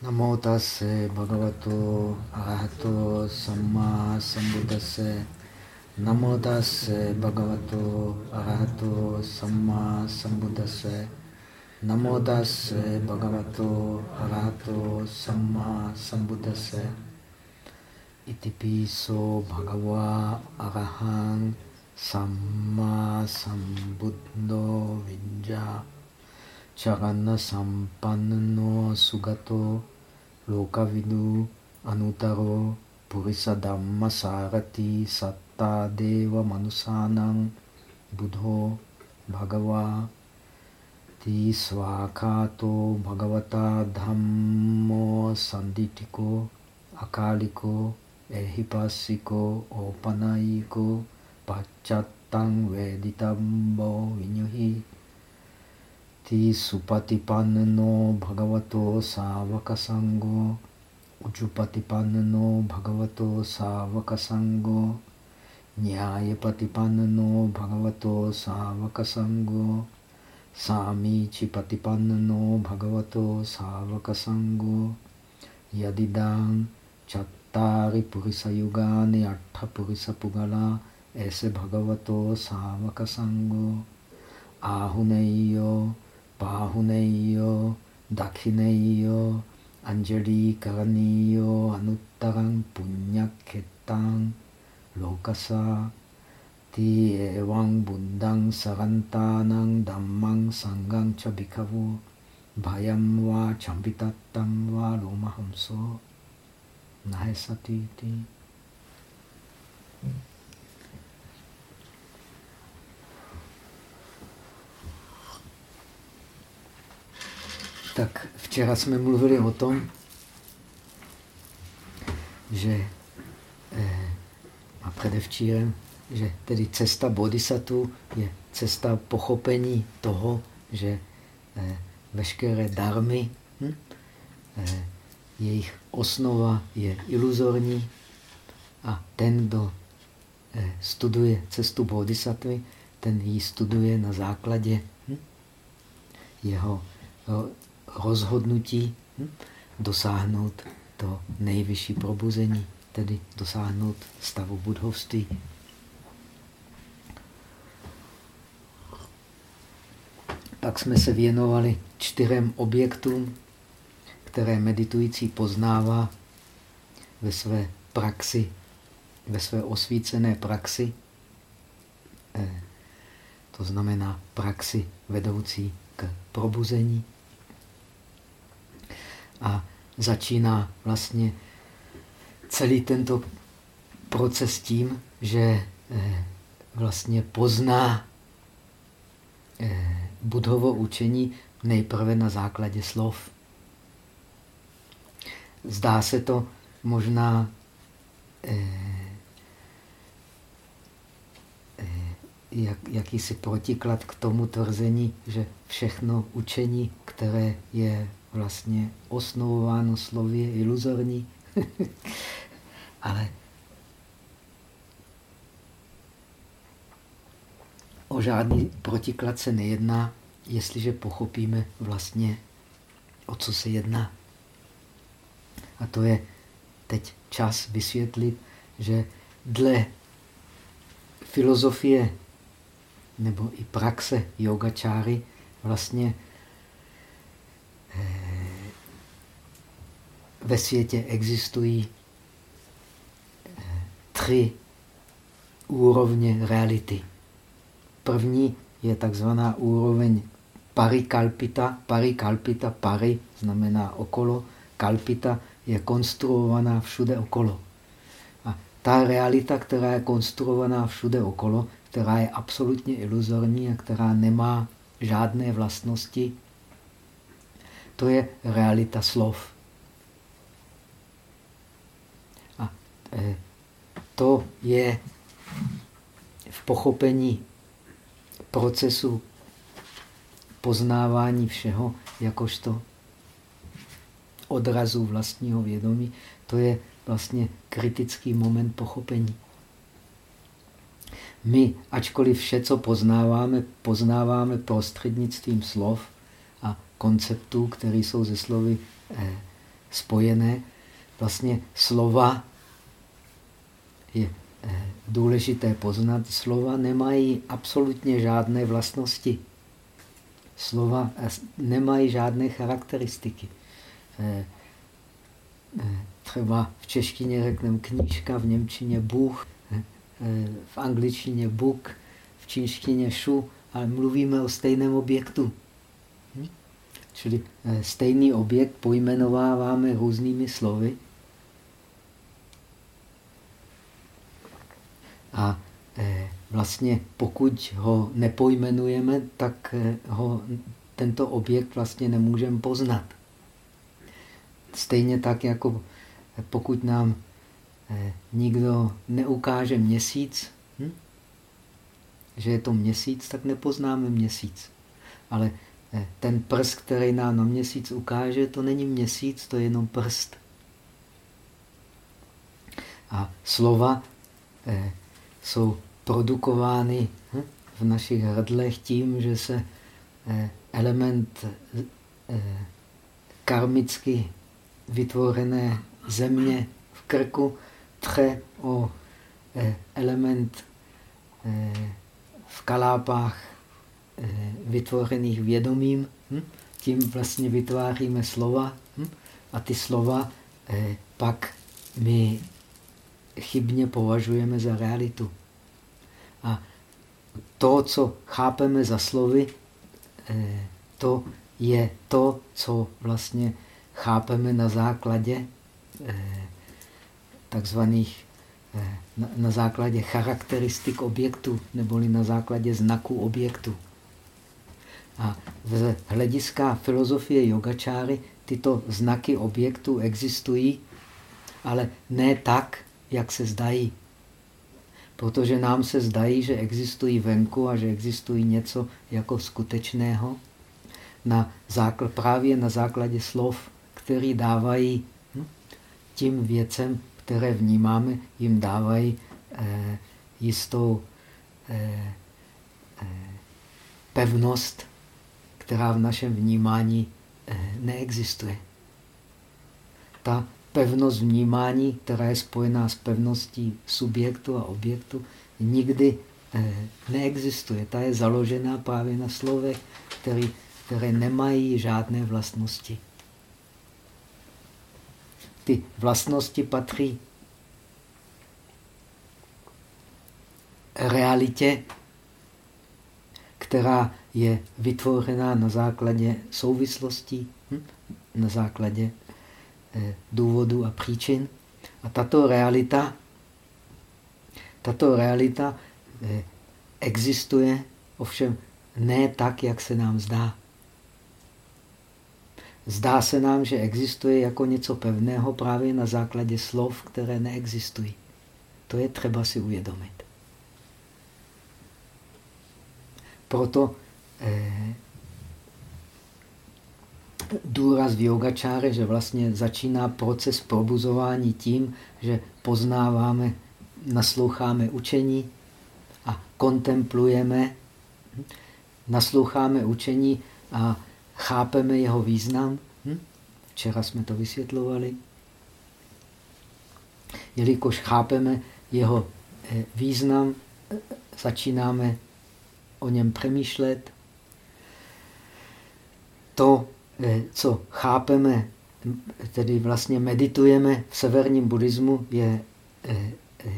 Namo tase bhagavato arahato samma sambuddhase. Namo tase bhagavato arahato samma sambuddhase. Namo tase bhagavato arahato samma sambuddhase. Iti piso bhagava arahang samma sambuddho vinja. Charana sampanno sugato lokavidu anutaro purisa dhamma sarati satta deva manusanang buddho bhagava ti svakato bhagavata dhammo sanditiko akaliko ehipasiko opanayiko pachattang veditambo vinyuhi ti supatipanno bhagavato savaka sango. Ujupatipanno bhagavato savaka sango. Nyayapatipanno bhagavato savaka sango. Samichipatipanno bhagavato savaka sango. Yadidang chattari purisa yugani atta purisa pugala Pahuneyo, Dakhineyo, Anjali Karaniyo, Anuttarang Punyaketang, Lokasa, Ti Evang Bundang Sarantanang Dhammang Sangang Chabikavu, Bhayam Va Champitattam Va Lomahamso, Nahesati Ti. Hmm. Tak včera jsme mluvili o tom, že eh, a předevčírem, že tedy cesta bodhisattva je cesta pochopení toho, že eh, veškeré darmy, hm, eh, jejich osnova je iluzorní a ten, kdo studuje cestu bodhisattvy, ten ji studuje na základě hm, jeho rozhodnutí hm, dosáhnout to nejvyšší probuzení, tedy dosáhnout stavu budhovství. Pak jsme se věnovali čtyřem objektům, které meditující poznává ve své praxi, ve své osvícené praxi. Eh, to znamená praxi vedoucí k probuzení a začíná vlastně celý tento proces tím, že eh, vlastně pozná eh, budhovo učení nejprve na základě slov. Zdá se to možná eh, jak, jakýsi protiklad k tomu tvrzení, že všechno učení, které je vlastně osnovováno slově iluzorní, ale o žádný protiklad se nejedná, jestliže pochopíme vlastně, o co se jedná. A to je teď čas vysvětlit, že dle filozofie nebo i praxe yogačáry vlastně Eh, ve světě existují eh, tři úrovně reality. První je takzvaná úroveň parikalpita. Parikalpita, pari znamená okolo, kalpita je konstruovaná všude okolo. A ta realita, která je konstruovaná všude okolo, která je absolutně iluzorní a která nemá žádné vlastnosti, to je realita slov. A e, to je v pochopení procesu poznávání všeho jakožto odrazu vlastního vědomí. To je vlastně kritický moment pochopení. My, ačkoliv vše, co poznáváme, poznáváme prostřednictvím slov, konceptů, které jsou ze slovy eh, spojené. Vlastně slova je eh, důležité poznat. Slova nemají absolutně žádné vlastnosti. Slova eh, nemají žádné charakteristiky. Eh, třeba v češtině řekneme knížka, v němčině Bůh, v angličtině book, v čínštině šu, ale mluvíme o stejném objektu. Hm? Čili stejný objekt pojmenováváme různými slovy. A eh, vlastně pokud ho nepojmenujeme, tak eh, ho, tento objekt vlastně nemůžeme poznat. Stejně tak, jako pokud nám eh, nikdo neukáže měsíc, hm? že je to měsíc, tak nepoznáme měsíc. Ale ten prst, který nám na měsíc ukáže, to není měsíc, to je jenom prst. A slova jsou produkovány hm, v našich hrdlech tím, že se eh, element eh, karmicky vytvořené země v krku tře o eh, element v kalápách vytvořených vědomím. Hm, tím vlastně vytváříme slova hm, a ty slova pak my chybně považujeme za realitu. To, co chápeme za slovy, eh, to je to, co vlastně chápeme na základě eh, takzvaných eh, na základě charakteristik objektu, neboli na základě znaků objektu. A z hlediska filozofie yogačáry tyto znaky objektu existují, ale ne tak, jak se zdají. Protože nám se zdají, že existují venku a že existují něco jako skutečného. Na základ, právě na základě slov, které dávají hm, tím věcem, které vnímáme, jim dávají eh, jistou eh, eh, pevnost, která v našem vnímání eh, neexistuje. Ta pevnost vnímání, která je spojená s pevností subjektu a objektu, nikdy eh, neexistuje. Ta je založená právě na slovech, který, které nemají žádné vlastnosti. Ty vlastnosti patří realitě, která je vytvořená na základě souvislostí, hm? na základě důvodů a příčin. A tato realita, tato realita eh, existuje, ovšem ne tak, jak se nám zdá. Zdá se nám, že existuje jako něco pevného právě na základě slov, které neexistují. To je třeba si uvědomit. Proto eh, důraz v yogačáře, že vlastně začíná proces probuzování tím, že poznáváme, nasloucháme učení a kontemplujeme, nasloucháme učení a chápeme jeho význam. Hm? Včera jsme to vysvětlovali. Jelikož chápeme jeho eh, význam, začínáme o něm přemýšlet. To co chápeme, tedy vlastně meditujeme v severním buddhismu, je eh, eh,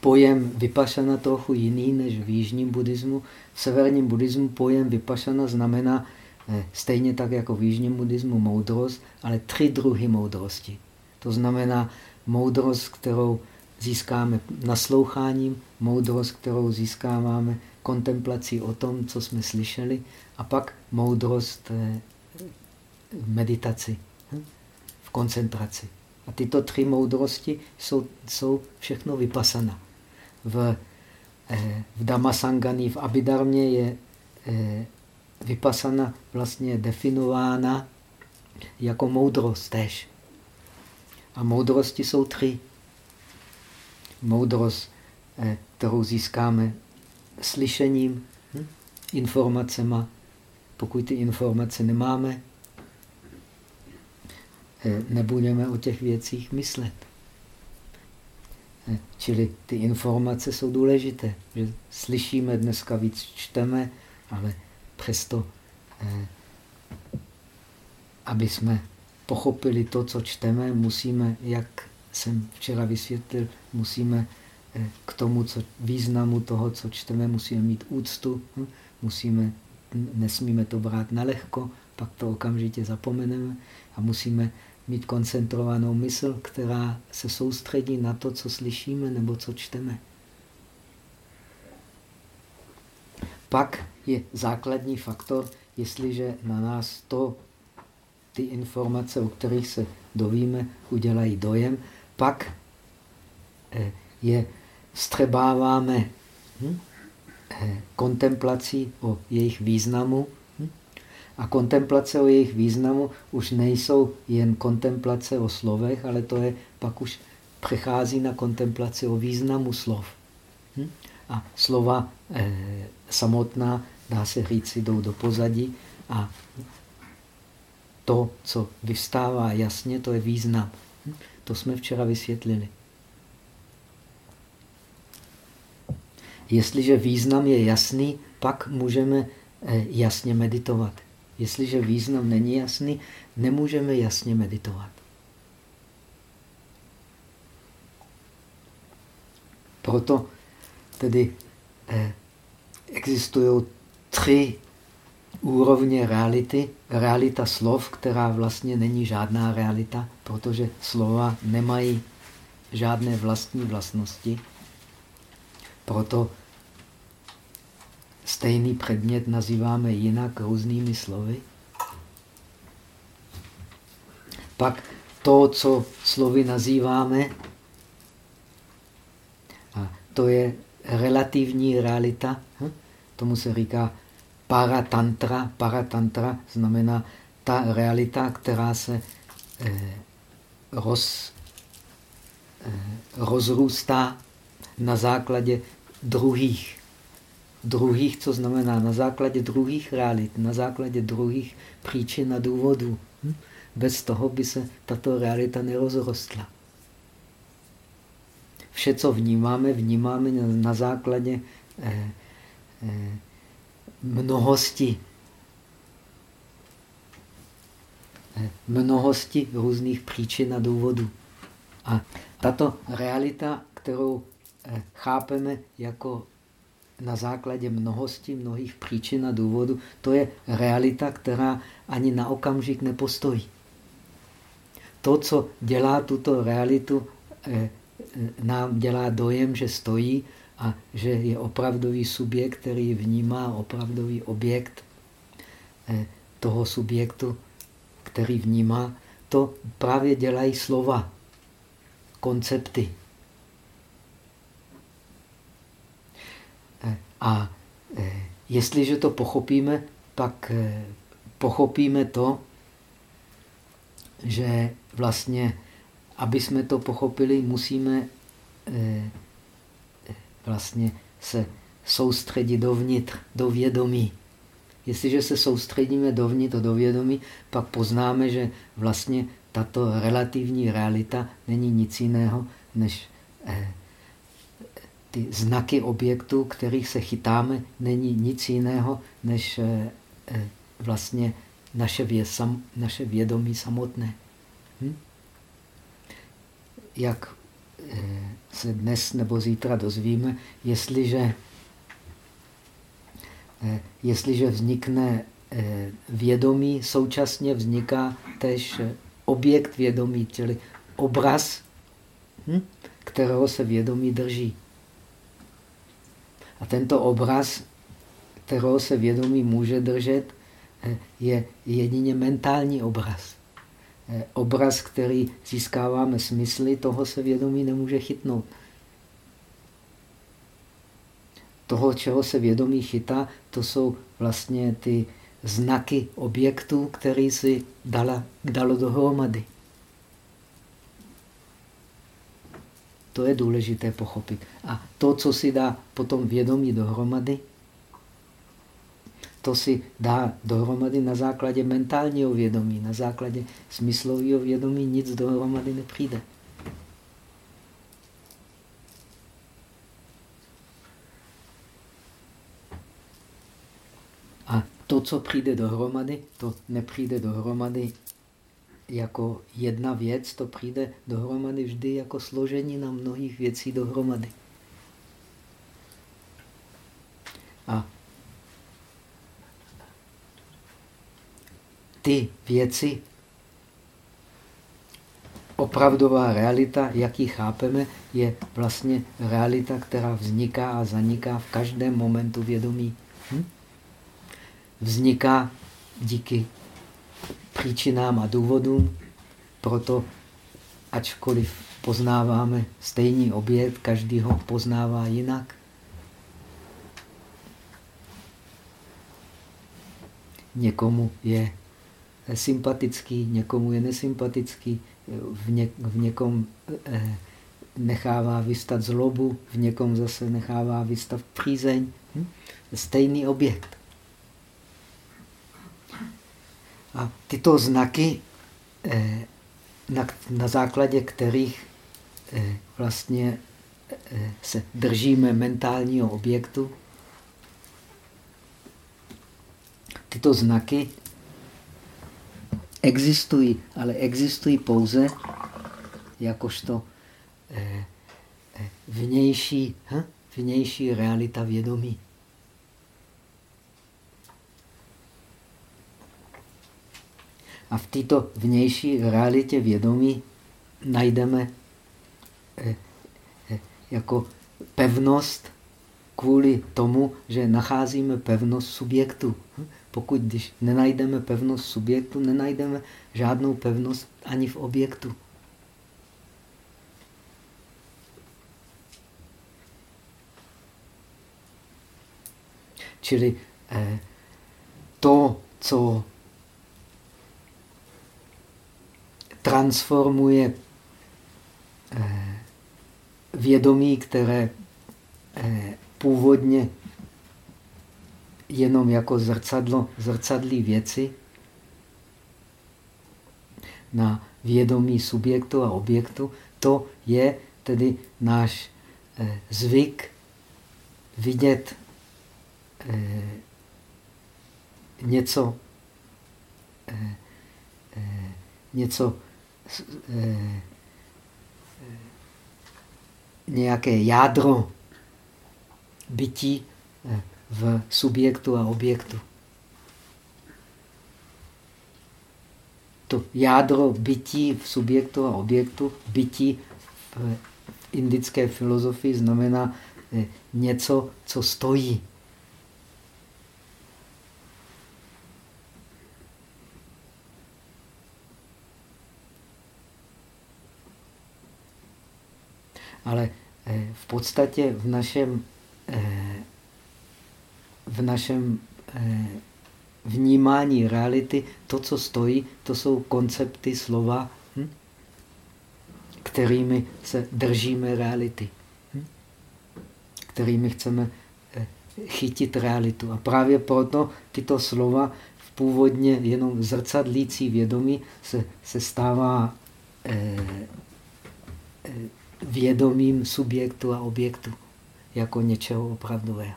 pojem vypašana trochu jiný než v jižním buddhismu. V severním buddhismu pojem vypašana znamená stejně tak jako v jižním buddhismu moudrost, ale tři druhy moudrosti. To znamená moudrost, kterou získáme nasloucháním, moudrost, kterou získáváme kontemplací o tom, co jsme slyšeli, a pak moudrost meditaci, hm? v koncentraci. A tyto tři moudrosti jsou, jsou všechno vypasana. V, eh, v Damasangani, v Abidarmě je eh, vypasana vlastně definována jako moudrost tež. A moudrosti jsou tři. Moudrost, eh, kterou získáme slyšením, hm? informacema. Pokud ty informace nemáme, nebudeme o těch věcích myslet. Eh, čili ty informace jsou důležité. Že slyšíme dneska víc, čteme, ale přesto, aby jsme pochopili to, co čteme, musíme, jak jsem včera vysvětlil, musíme k tomu co, významu toho, co čteme, musíme mít úctu, hm? musíme, nesmíme to brát na lehko, pak to okamžitě zapomeneme a musíme mít koncentrovanou mysl, která se soustředí na to, co slyšíme nebo co čteme. Pak je základní faktor, jestliže na nás to, ty informace, o kterých se dovíme, udělají dojem, pak eh, je střebáváme hm, eh, kontemplací o jejich významu. Hm, a kontemplace o jejich významu už nejsou jen kontemplace o slovech, ale to je pak už přechází na kontemplaci o významu slov. Hm, a slova eh, samotná, dá se říct, jdou do pozadí a to, co vystává jasně, to je význam. To jsme včera vysvětlili. Jestliže význam je jasný, pak můžeme eh, jasně meditovat. Jestliže význam není jasný, nemůžeme jasně meditovat. Proto tedy eh, existují tři úrovně reality. Realita slov, která vlastně není žádná realita, protože slova nemají žádné vlastní vlastnosti. Proto stejný předmět nazýváme jinak různými slovy. Pak to, co slovy nazýváme, a to je relativní realita. Hm? Tomu se říká paratantra. Paratantra znamená ta realita, která se eh, roz, eh, rozrůstá na základě druhých. Druhých, co znamená na základě druhých realit, na základě druhých příčin a důvodů. Hm? Bez toho by se tato realita nerozrostla. Vše, co vnímáme, vnímáme na základě eh, eh, mnohosti. Eh, mnohosti různých příčin a důvodů. A tato realita, kterou chápeme jako na základě mnohosti, mnohých příčin a důvodů, to je realita, která ani na okamžik nepostojí. To, co dělá tuto realitu, eh, eh, nám dělá dojem, že stojí a že je opravdový subjekt, který vnímá opravdový objekt toho subjektu, který vnímá, to právě dělají slova, koncepty. A e, jestliže to pochopíme, pak e, pochopíme to, že vlastně, aby jsme to pochopili, musíme e, vlastně se soustředit dovnitř, do vědomí. Jestliže se soustředíme dovnitř do vědomí, pak poznáme, že vlastně tato relativní realita není nic jiného než ty znaky objektů, kterých se chytáme, není nic jiného než eh, eh, vlastně naše, vě, sam, naše vědomí samotné. Hm? Jak eh, se dnes nebo zítra dozvíme, jestliže, jestliže vznikne vědomí, současně vzniká tež objekt vědomí, čili obraz, hm? kterého se vědomí drží. A tento obraz, kterého se vědomí může držet, eh, je jedině mentální obraz. Eh, obraz, který získáváme smysly, toho se vědomí nemůže chytnout. Toho, čeho se vědomí chytá, to jsou vlastně ty znaky objektů, který si dala, dalo dohromady. To je důležité pochopit. A to, co si dá potom vědomí dohromady, to si dá dohromady na základě mentálního vědomí, na základě smyslového vědomí nic dohromady nepřijde. A to, co přijde dohromady, to nepřijde dohromady jako jedna věc, to přijde dohromady vždy jako složení na mnohých věcí dohromady. A ty věci, opravdová realita, jak ji chápeme, je vlastně realita, která vzniká a zaniká v každém momentu vědomí. Hm? Vzniká díky příčinám a důvodům, proto ačkoliv poznáváme stejný objekt, každý ho poznává jinak. Někomu je sympatický, někomu je nesympatický, v, ně, v někom eh, nechává vystat zlobu, v někom zase nechává vystat přízeň. Hm? Stejný objekt. A tyto znaky, eh, na, základě kterých eh, vlastně eh, se držíme mentálního objektu, tyto znaky existují, ale existují pouze jakožto vnější, hm? vnější realita vědomí. A v této vnější realitě vědomí najdeme eh, eh, jako pevnost kvůli tomu, že nacházíme pevnost subjektu. Pokud když nenajdeme pevnost subjektu, nenajdeme žádnou pevnost ani v objektu. Čili eh, to, co transformuje eh, vědomí, které eh, původně jenom jako zrcadlo, zrcadlí věci na vědomí subjektu a objektu, to je tedy náš eh, zvyk vidět něco, něco nějaké jádro bytí eh, v subjektu a objektu. To jádro bytí v subjektu a objektu, bytí v indické filozofii znamená něco, co stojí. Ale eh, v podstatě v našem, eh, v našem eh, vnímání reality, to, co stojí, to jsou koncepty slova, hm? kterými se držíme reality, hm? kterými chceme chytit realitu. A právě proto tyto slova v původně jenom zrcadlící vědomí se, se stává eh, eh, vědomím subjektu a objektu jako něčeho opravdového.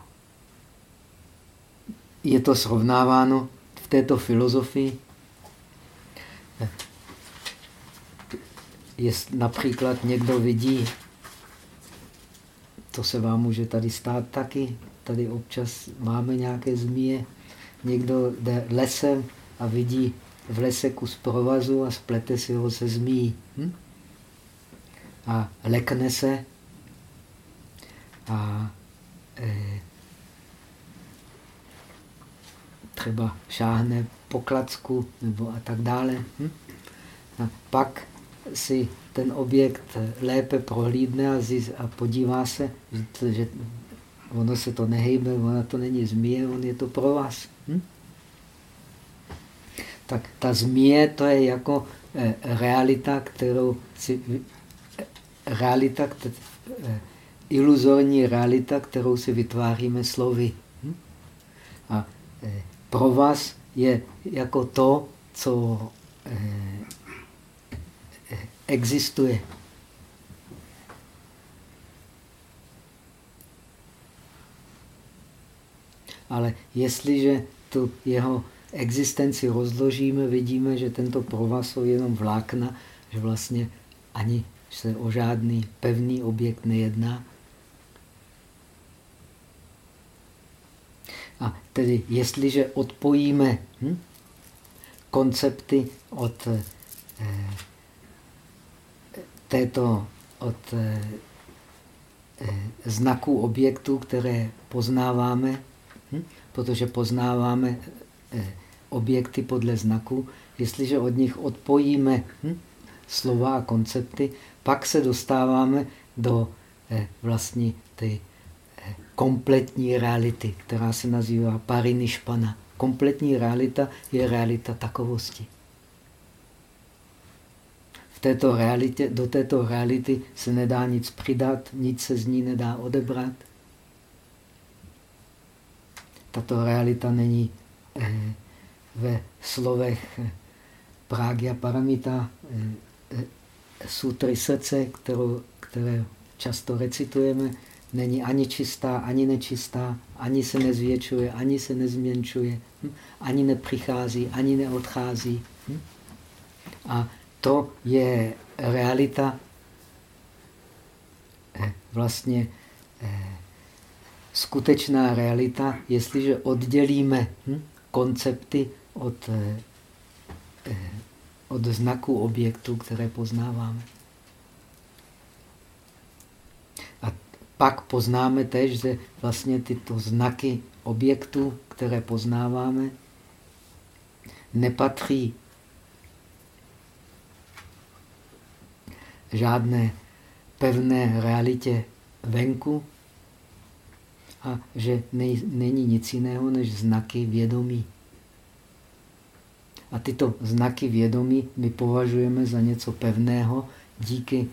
Je to srovnáváno v této filozofii. Jest například někdo vidí, to se vám může tady stát taky, tady občas máme nějaké zmije, někdo jde lesem a vidí v lese kus provazu a splete si ho se zmíjí. Hm? A lekne se a e, třeba šáhne po klacku nebo a tak dále. Hm? A pak si ten objekt lépe prohlídne a, zjist, a podívá se, že, že ono se to nehejbe, ono to není zmije, on je to pro vás. Hm? Tak ta zmije to je jako e, realita, kterou si realita, eh, iluzorní realita, kterou si vytváříme slovy. Hm? A eh, pro vás je jako to, co eh, existuje. Ale jestliže tu jeho existenci rozložíme, vidíme, že tento provaz jsou jenom vlákna, že vlastně ani se o žádný pevný objekt nejedná. A tedy, jestliže odpojíme hm, koncepty od eh, této, od eh, eh, znaků objektů, které poznáváme, hm, protože poznáváme eh, objekty podle znaku, jestliže od nich odpojíme hm, slova a koncepty, pak se dostáváme do eh, vlastní ty eh, kompletní reality, která se nazývá parinišpana. Kompletní realita je realita takovosti. V této realitě, do této reality se nedá nic přidat, nic se z ní nedá odebrat. Tato realita není eh, ve slovech Prágia Paramita, sutry srdce, kterou, které často recitujeme, není ani čistá, ani nečistá, ani se nezvětšuje, ani se nezměnčuje, hm? ani nepřichází, ani neodchází. Hm? A to je realita eh, vlastně eh, skutečná realita, jestliže oddělíme hm, koncepty od, eh, od znaků objektů, které poznáváme. A pak poznáme tež, že vlastně tyto znaky objektů, které poznáváme, nepatří žádné pevné realitě venku a že nej, není nic jiného než znaky vědomí. A tyto znaky vědomí my považujeme za něco pevného díky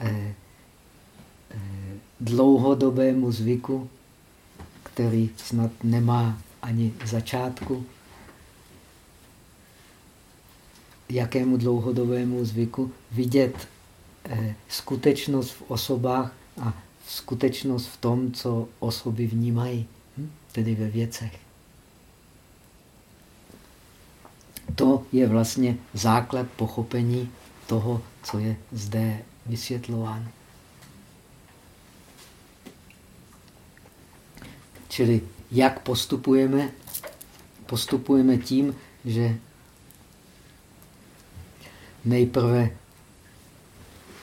eh, eh, dlouhodobému zvyku, který snad nemá ani začátku. Jakému dlouhodobému zvyku vidět Eh, skutečnost v osobách a skutečnost v tom, co osoby vnímají, hm? tedy ve věcech. To je vlastně základ pochopení toho, co je zde vysvětlováno. Čili jak postupujeme? Postupujeme tím, že nejprve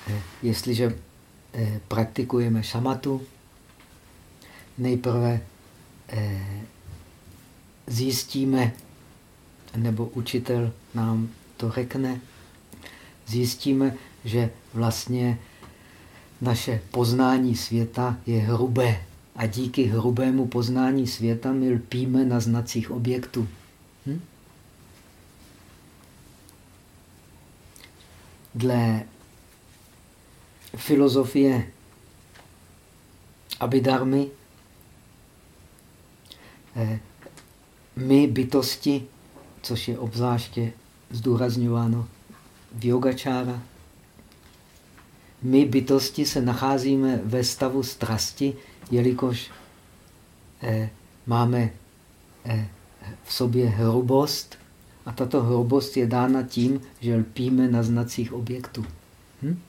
Eh, jestliže eh, praktikujeme šamatu, nejprve eh, zjistíme, nebo učitel nám to řekne, zjistíme, že vlastně naše poznání světa je hrubé. A díky hrubému poznání světa my lpíme na znacích objektů. Hm? Dle filozofie Abhidharmy, eh, my bytosti, což je obzvláště zdůrazňováno v yogačára, my bytosti se nacházíme ve stavu strasti, jelikož eh, máme eh, v sobě hrubost a tato hrubost je dána tím, že lpíme na znacích objektů. Hm?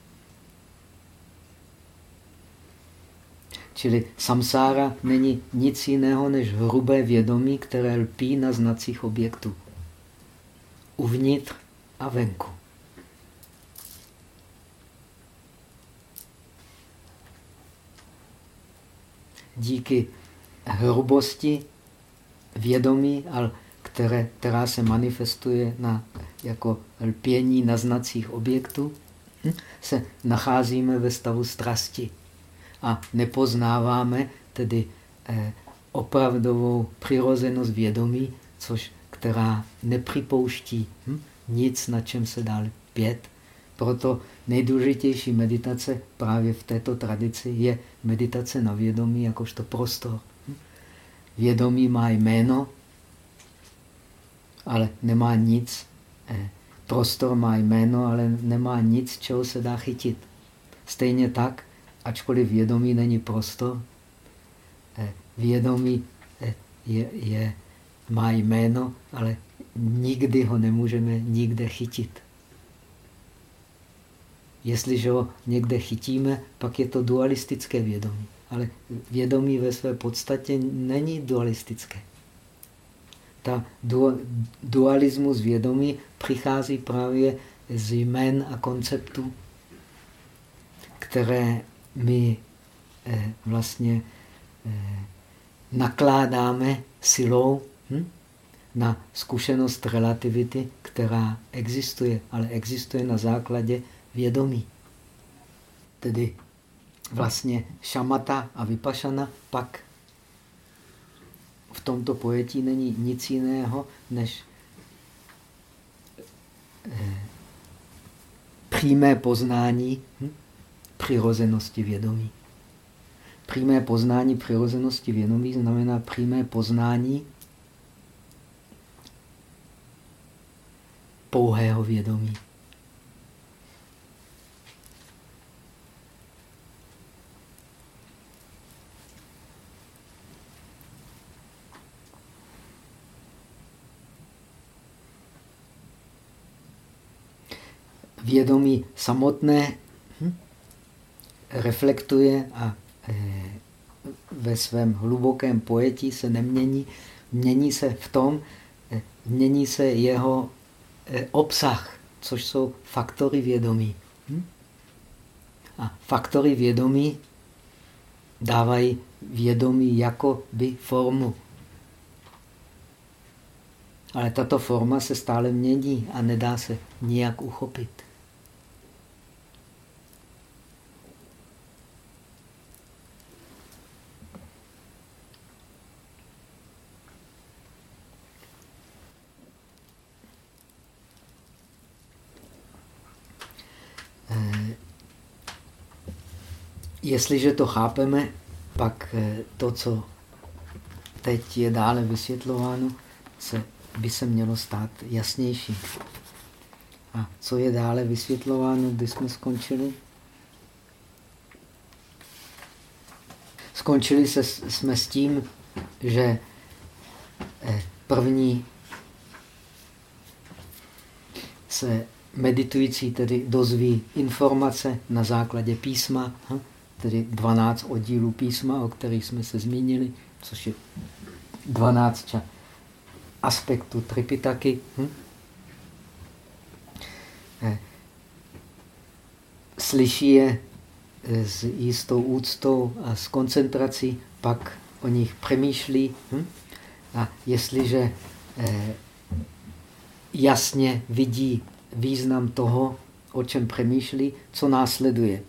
Čili samsára není nic jiného než hrubé vědomí, které lpí na znacích objektů. Uvnitř a venku. Díky hrubosti vědomí, které, která se manifestuje na, jako lpění na znacích objektů, hm, se nacházíme ve stavu strasti a nepoznáváme tedy eh, opravdovou přirozenost vědomí, což, která nepřipouští hm, nic, na čem se dá pět. Proto nejdůležitější meditace právě v této tradici je meditace na vědomí jakožto prostor. Hm. Vědomí má jméno ale nemá nic. Eh, prostor má jméno, ale nemá nic, čeho se dá chytit. Stejně tak, ačkoliv vědomí není prostor, eh, vědomí eh, je, je, má jméno, ale nikdy ho nemůžeme nikde chytit. Jestliže ho někde chytíme, pak je to dualistické vědomí. Ale vědomí ve své podstatě není dualistické. Ta dualismus vědomí přichází právě z jmén a konceptů, které my eh, vlastně eh, nakládáme silou hm, na zkušenost relativity, která existuje, ale existuje na základě vědomí. Tedy vlastně šamata a vypašana pak v tomto pojetí není nic jiného než eh, přímé poznání hm, přirozenosti vědomí. Přímé poznání přirozenosti vědomí znamená přímé poznání pouhého vědomí. vědomí samotné hm, reflektuje a e, ve svém hlubokém pojetí se nemění. Mění se v tom, e, mění se jeho obsah, což jsou faktory vědomí. Hm? A faktory vědomí dávají vědomí jako by formu. Ale tato forma se stále mění a nedá se nijak uchopit. Jestliže to chápeme, pak eh, to, co teď je dále vysvětlováno, se, by se mělo stát jasnější. A co je dále vysvětlováno, kdy jsme skončili? Skončili se, jsme s tím, že eh, první se meditující tedy dozví informace na základě písma, hm? Tedy 12 oddílů písma, o kterých jsme se zmínili, což je 12 aspektů Tripitaky. Hm? Eh, slyší je eh, s jistou úctou a s koncentrací, pak o nich přemýšlí. Hm? A jestliže eh, jasně vidí význam toho, o čem přemýšlí, co následuje.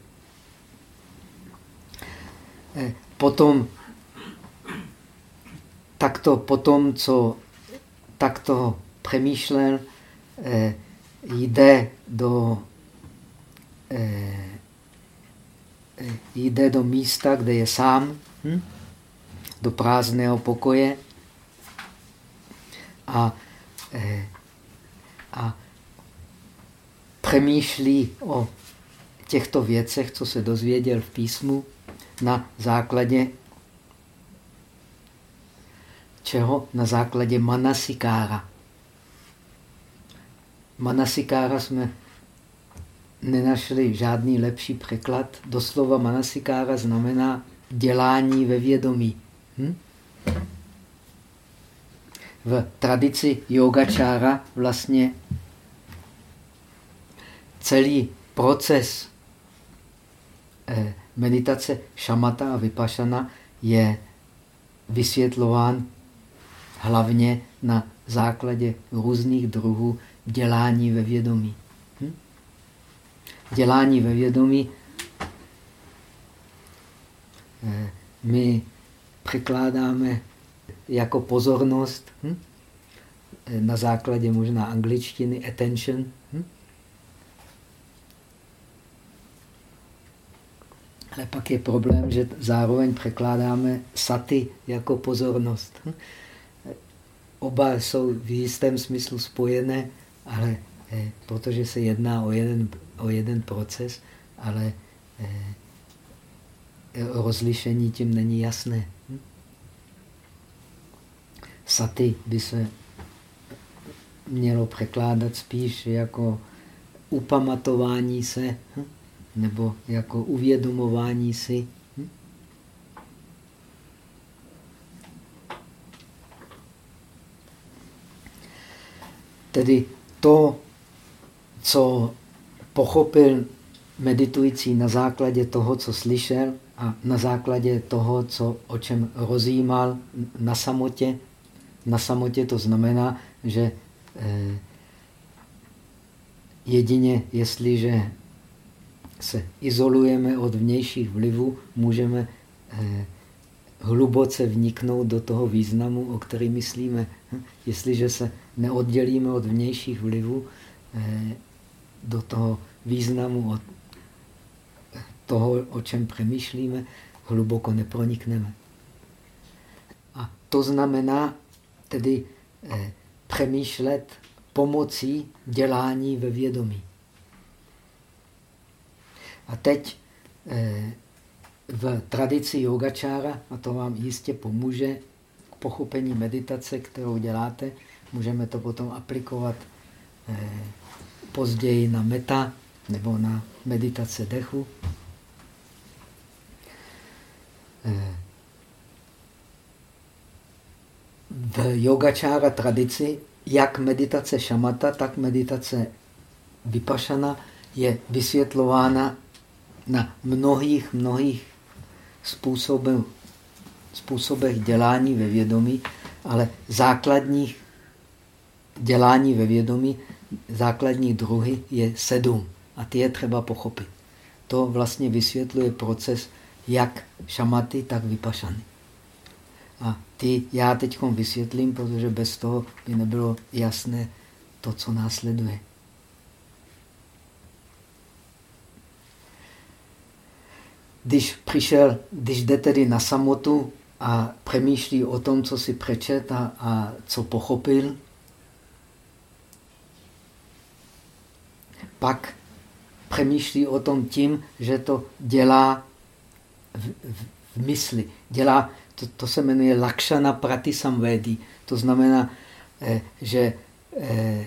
Eh, potom takto potom, co takto přemýšlel, eh, jde do, eh, jde do místa, kde je sám, hm? do prázdného pokoje a, a přemýšlí o těchto věcech, co se dozvěděl v písmu, na základě čeho? Na základě manasikára. Manasikára jsme nenašli žádný lepší překlad. Doslova manasikára znamená dělání ve vědomí. Hm? V tradici yogačára vlastně celý proces eh, meditace šamata a vypašana je vysvětlován hlavně na základě různých druhů dělání ve vědomí. Hm? Dělání ve vědomí eh, my překládáme jako pozornost hm? Eh, na základě možná angličtiny attention. Hm? Ale pak je problém, že zároveň překládáme saty jako pozornost. oba jsou v jistém smyslu spojené, ale eh, protože se jedná o jeden, o jeden proces, ale eh, rozlišení tím není jasné. Saty by se mělo překládat spíš jako upamatování se, hm? Nebo jako uvědomování si. Hm? Tedy to, co pochopil meditující na základě toho, co slyšel a na základě toho, co, o čem rozjímal na samotě. Na samotě to znamená, že eh, jedině jestliže se izolujeme od vnějších vlivů, můžeme eh, hluboce vniknout do toho významu, o který myslíme. Hm? Jestliže se neoddělíme od vnějších vlivů, eh, do toho významu, od toho, o čem přemýšlíme, hluboko nepronikneme. A to znamená tedy eh, přemýšlet pomocí dělání ve vědomí. A teď eh, v tradici yogačára, a to vám jistě pomůže k pochopení meditace, kterou děláte, můžeme to potom aplikovat eh, později na meta nebo na meditace dechu. Eh, v yogačára tradici jak meditace šamata, tak meditace vypašana je vysvětlována na mnohých, mnohých způsobech, způsobech dělání ve vědomí, ale základních dělání ve vědomí, základní druhy je sedm. A ty je třeba pochopit. To vlastně vysvětluje proces jak šamaty, tak vypašany. A ty já teď vysvětlím, protože bez toho by nebylo jasné to, co následuje. Když přišel, když jde tedy na samotu a přemýšlí o tom, co si přečet a, a co pochopil, pak přemýšlí o tom tím, že to dělá v, v, v mysli. Dělá, to, to se jmenuje Lakshana Pratisamvedi. To znamená, eh, že eh,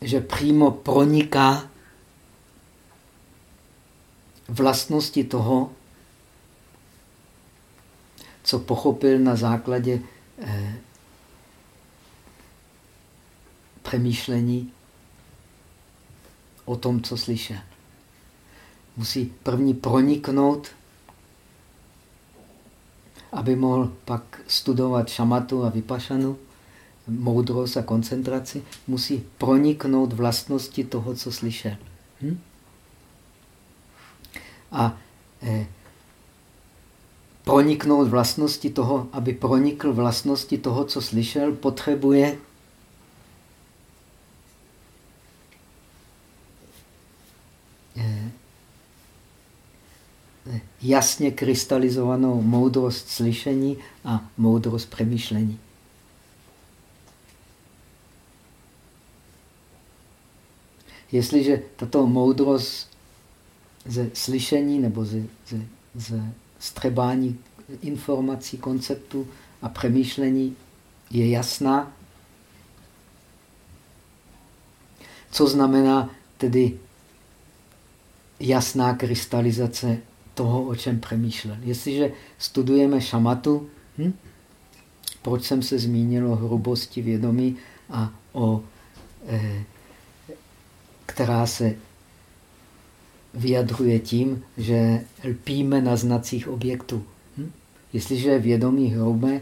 že přímo proniká vlastnosti toho, co pochopil na základě eh, přemýšlení o tom, co slyšel. Musí první proniknout, aby mohl pak studovat šamatu a vypašanu, moudrost a koncentraci, musí proniknout vlastnosti toho, co slyšel. Hm? A eh, proniknout vlastnosti toho, aby pronikl vlastnosti toho, co slyšel, potřebuje eh, jasně krystalizovanou moudrost slyšení a moudrost přemýšlení. Jestliže tato moudrost ze slyšení nebo ze, ze, ze střebání informací, konceptů a přemýšlení je jasná, co znamená tedy jasná krystalizace toho, o čem přemýšlel. Jestliže studujeme šamatu, hm? proč jsem se zmínil o hrubosti vědomí a o eh, která se vyjadřuje tím, že lpíme na znacích objektů. Hm? Jestliže je vědomí hrubé,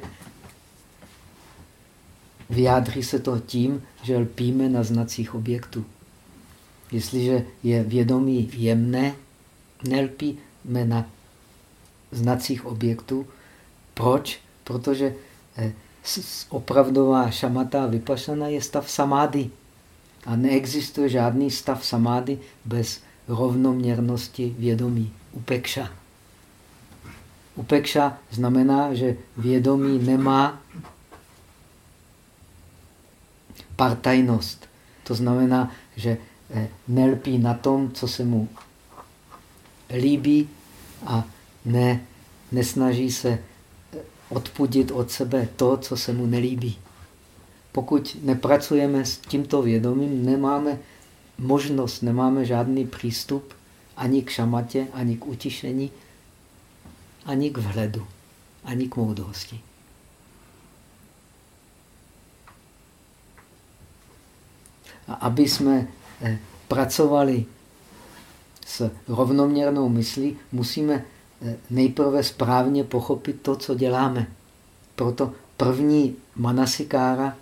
vyjádří se to tím, že lpíme na znacích objektů. Jestliže je vědomí jemné, nelpíme na znacích objektů. Proč? Protože eh, opravdová šamata vypašana je stav samády. A neexistuje žádný stav samády bez rovnoměrnosti vědomí, upekša. Upekša znamená, že vědomí nemá partajnost. To znamená, že eh, nelpí na tom, co se mu líbí a ne, nesnaží se eh, odpudit od sebe to, co se mu nelíbí. Pokud nepracujeme s tímto vědomím, nemáme možnost, nemáme žádný přístup ani k šamatě, ani k utišení, ani k vhledu, ani k moudrosti. A aby jsme eh, pracovali s rovnoměrnou myslí, musíme eh, nejprve správně pochopit to, co děláme. Proto první manasikára,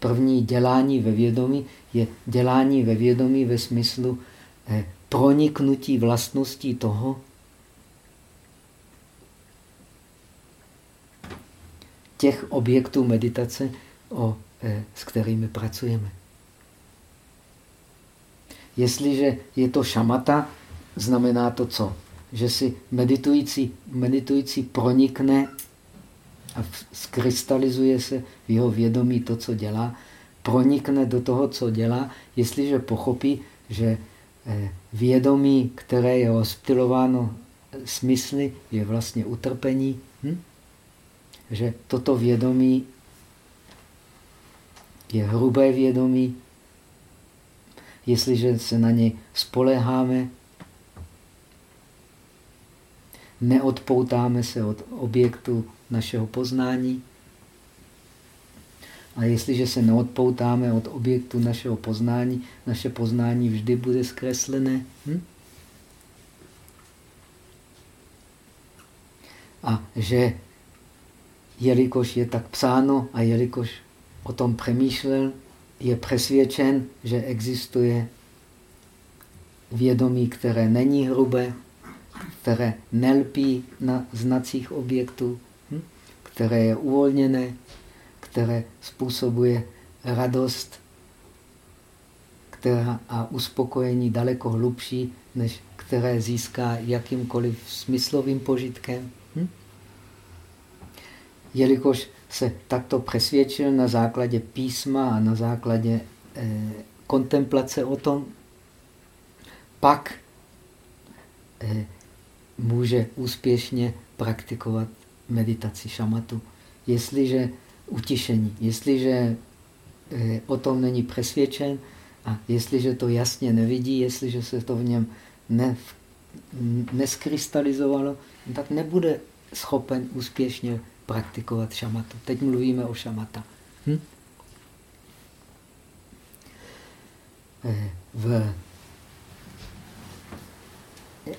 první dělání ve vědomí je dělání ve vědomí ve smyslu eh, proniknutí vlastností toho, těch objektů meditace, o, e, s kterými pracujeme. Jestliže je to šamata, znamená to co? Že si meditující, meditující pronikne a skrystalizuje se v jeho vědomí to, co dělá, pronikne do toho, co dělá, jestliže pochopí, že e, vědomí, které je hospitilováno smysly, je vlastně utrpení. Hm? že toto vědomí je hrubé vědomí. Jestliže se na něj spoleháme, neodpoutáme se od objektu našeho poznání. A jestliže se neodpoutáme od objektu našeho poznání, naše poznání vždy bude zkreslené. Hm? A že jelikož je tak psáno a jelikož o tom přemýšlel, je přesvědčen, že existuje vědomí, které není hrubé, které nelpí na znacích objektů? Které je uvolněné, které způsobuje radost která a uspokojení daleko hlubší, než které získá jakýmkoliv smyslovým požitkem. Jelikož se takto přesvědčil na základě písma a na základě eh, kontemplace o tom, pak eh, může úspěšně praktikovat meditaci šamatu. Jestliže utišení, jestliže eh, o tom není přesvědčen a jestliže to jasně nevidí, jestliže se to v něm ne, neskrystalizovalo, tak nebude schopen úspěšně praktikovat šamatu. Teď mluvíme o šamata. Hm? Eh, v,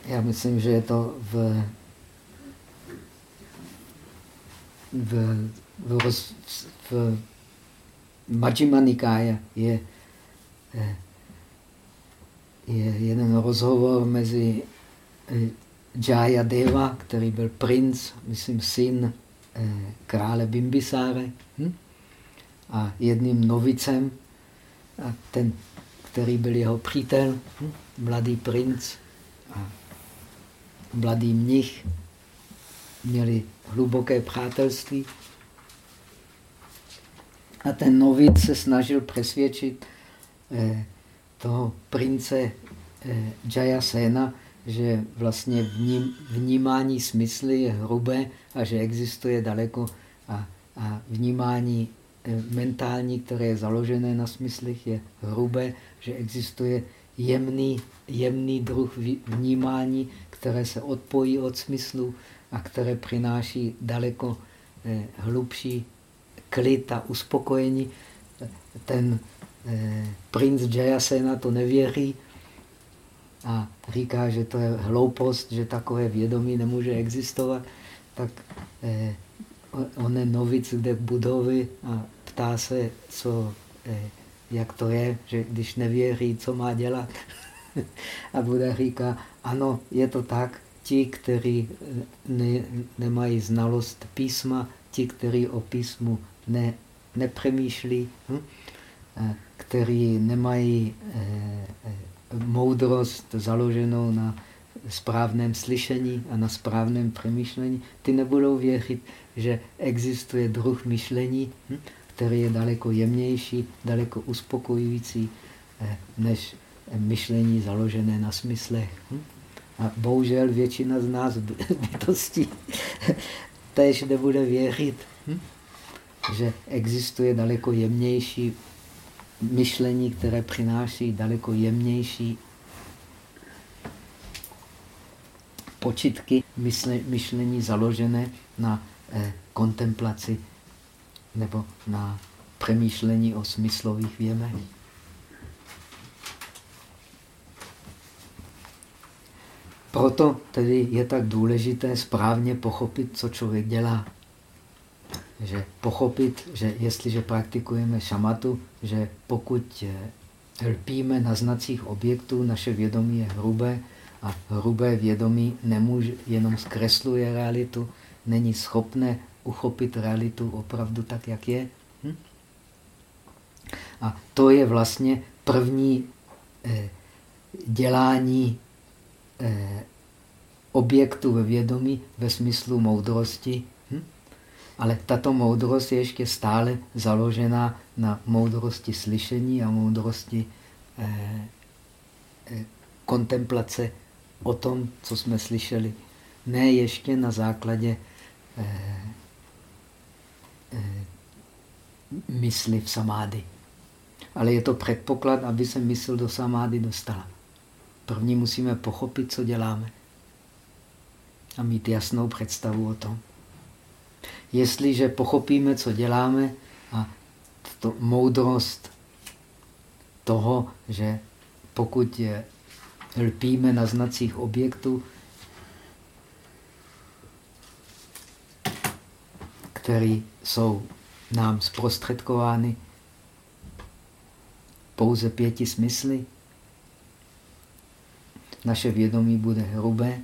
já myslím, že je to v, v, v, roz, v Majjima Nikája je, eh, je jeden rozhovor mezi eh, Jaya Deva, který byl princ, myslím syn Eh, krále Bimbisáre hm? a jedním novicem, a ten, který byl jeho přítel, hm? mladý princ a mladý mnich, měli hluboké přátelství. A ten novic se snažil přesvědčit eh, toho prince eh, Jayasena, že vlastně vním, vnímání smysly je hrubé a že existuje daleko a, a vnímání e, mentální, které je založené na smyslech, je hrubé, že existuje jemný, jemný druh vnímání, které se odpojí od smyslu a které přináší daleko eh, hlubší klid a uspokojení. Ten eh, princ Jayasena to nevěří, a říká, že to je hloupost, že takové vědomí nemůže existovat, tak eh, on je novic jde k budovy a ptá se, co, jak to je, že když nevěří, co má dělat. a Buda říká, ano, je to tak, ti, kteří eh, ne, nemají znalost písma, ti, kteří o písmu ne, nepřemýšlí, hm? kteří nemají eh, eh, moudrost založenou na správném slyšení a na správném přemýšlení, ty nebudou věřit, že existuje druh myšlení, hm, který je daleko jemnější, daleko uspokojující eh, než myšlení založené na smyslech. Hm. A bohužel většina z nás bytostí tež nebude věřit, hm, že existuje daleko jemnější myšlení, které přináší daleko jemnější počitky myšlení založené na eh, kontemplaci nebo na přemýšlení o smyslových věmech. Proto tedy je tak důležité správně pochopit, co člověk dělá. Že pochopit, že jestliže praktikujeme šamatu, že pokud eh, lpíme na znacích objektů, naše vědomí je hrubé a hrubé vědomí nemůže, jenom zkresluje realitu, není schopné uchopit realitu opravdu tak, jak je. Hm? A to je vlastně první eh, dělání objektu ve vědomí ve smyslu moudrosti. Hm? Ale tato moudrost je ještě stále založená na moudrosti slyšení a moudrosti eh, eh, kontemplace o tom, co jsme slyšeli. Ne ještě na základě eh, eh, mysli v samády. Ale je to předpoklad, aby se mysl do samády dostala. První musíme pochopit, co děláme. A mít jasnou představu o tom. Jestliže pochopíme, co děláme, a to moudrost toho, že pokud je lpíme na znacích objektů, které jsou nám zprostředkovány pouze pěti smysly, naše vědomí bude hrubé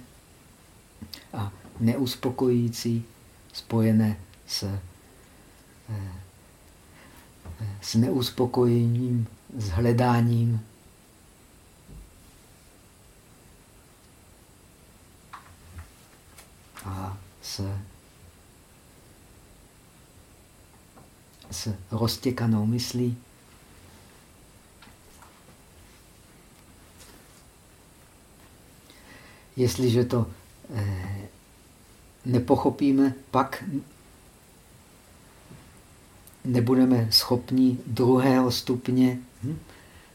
a neuspokojící, spojené s, eh, s neuspokojením, s hledáním. A s, s roztěkanou myslí. Jestliže to eh, nepochopíme, pak nebudeme schopni druhého stupně hm,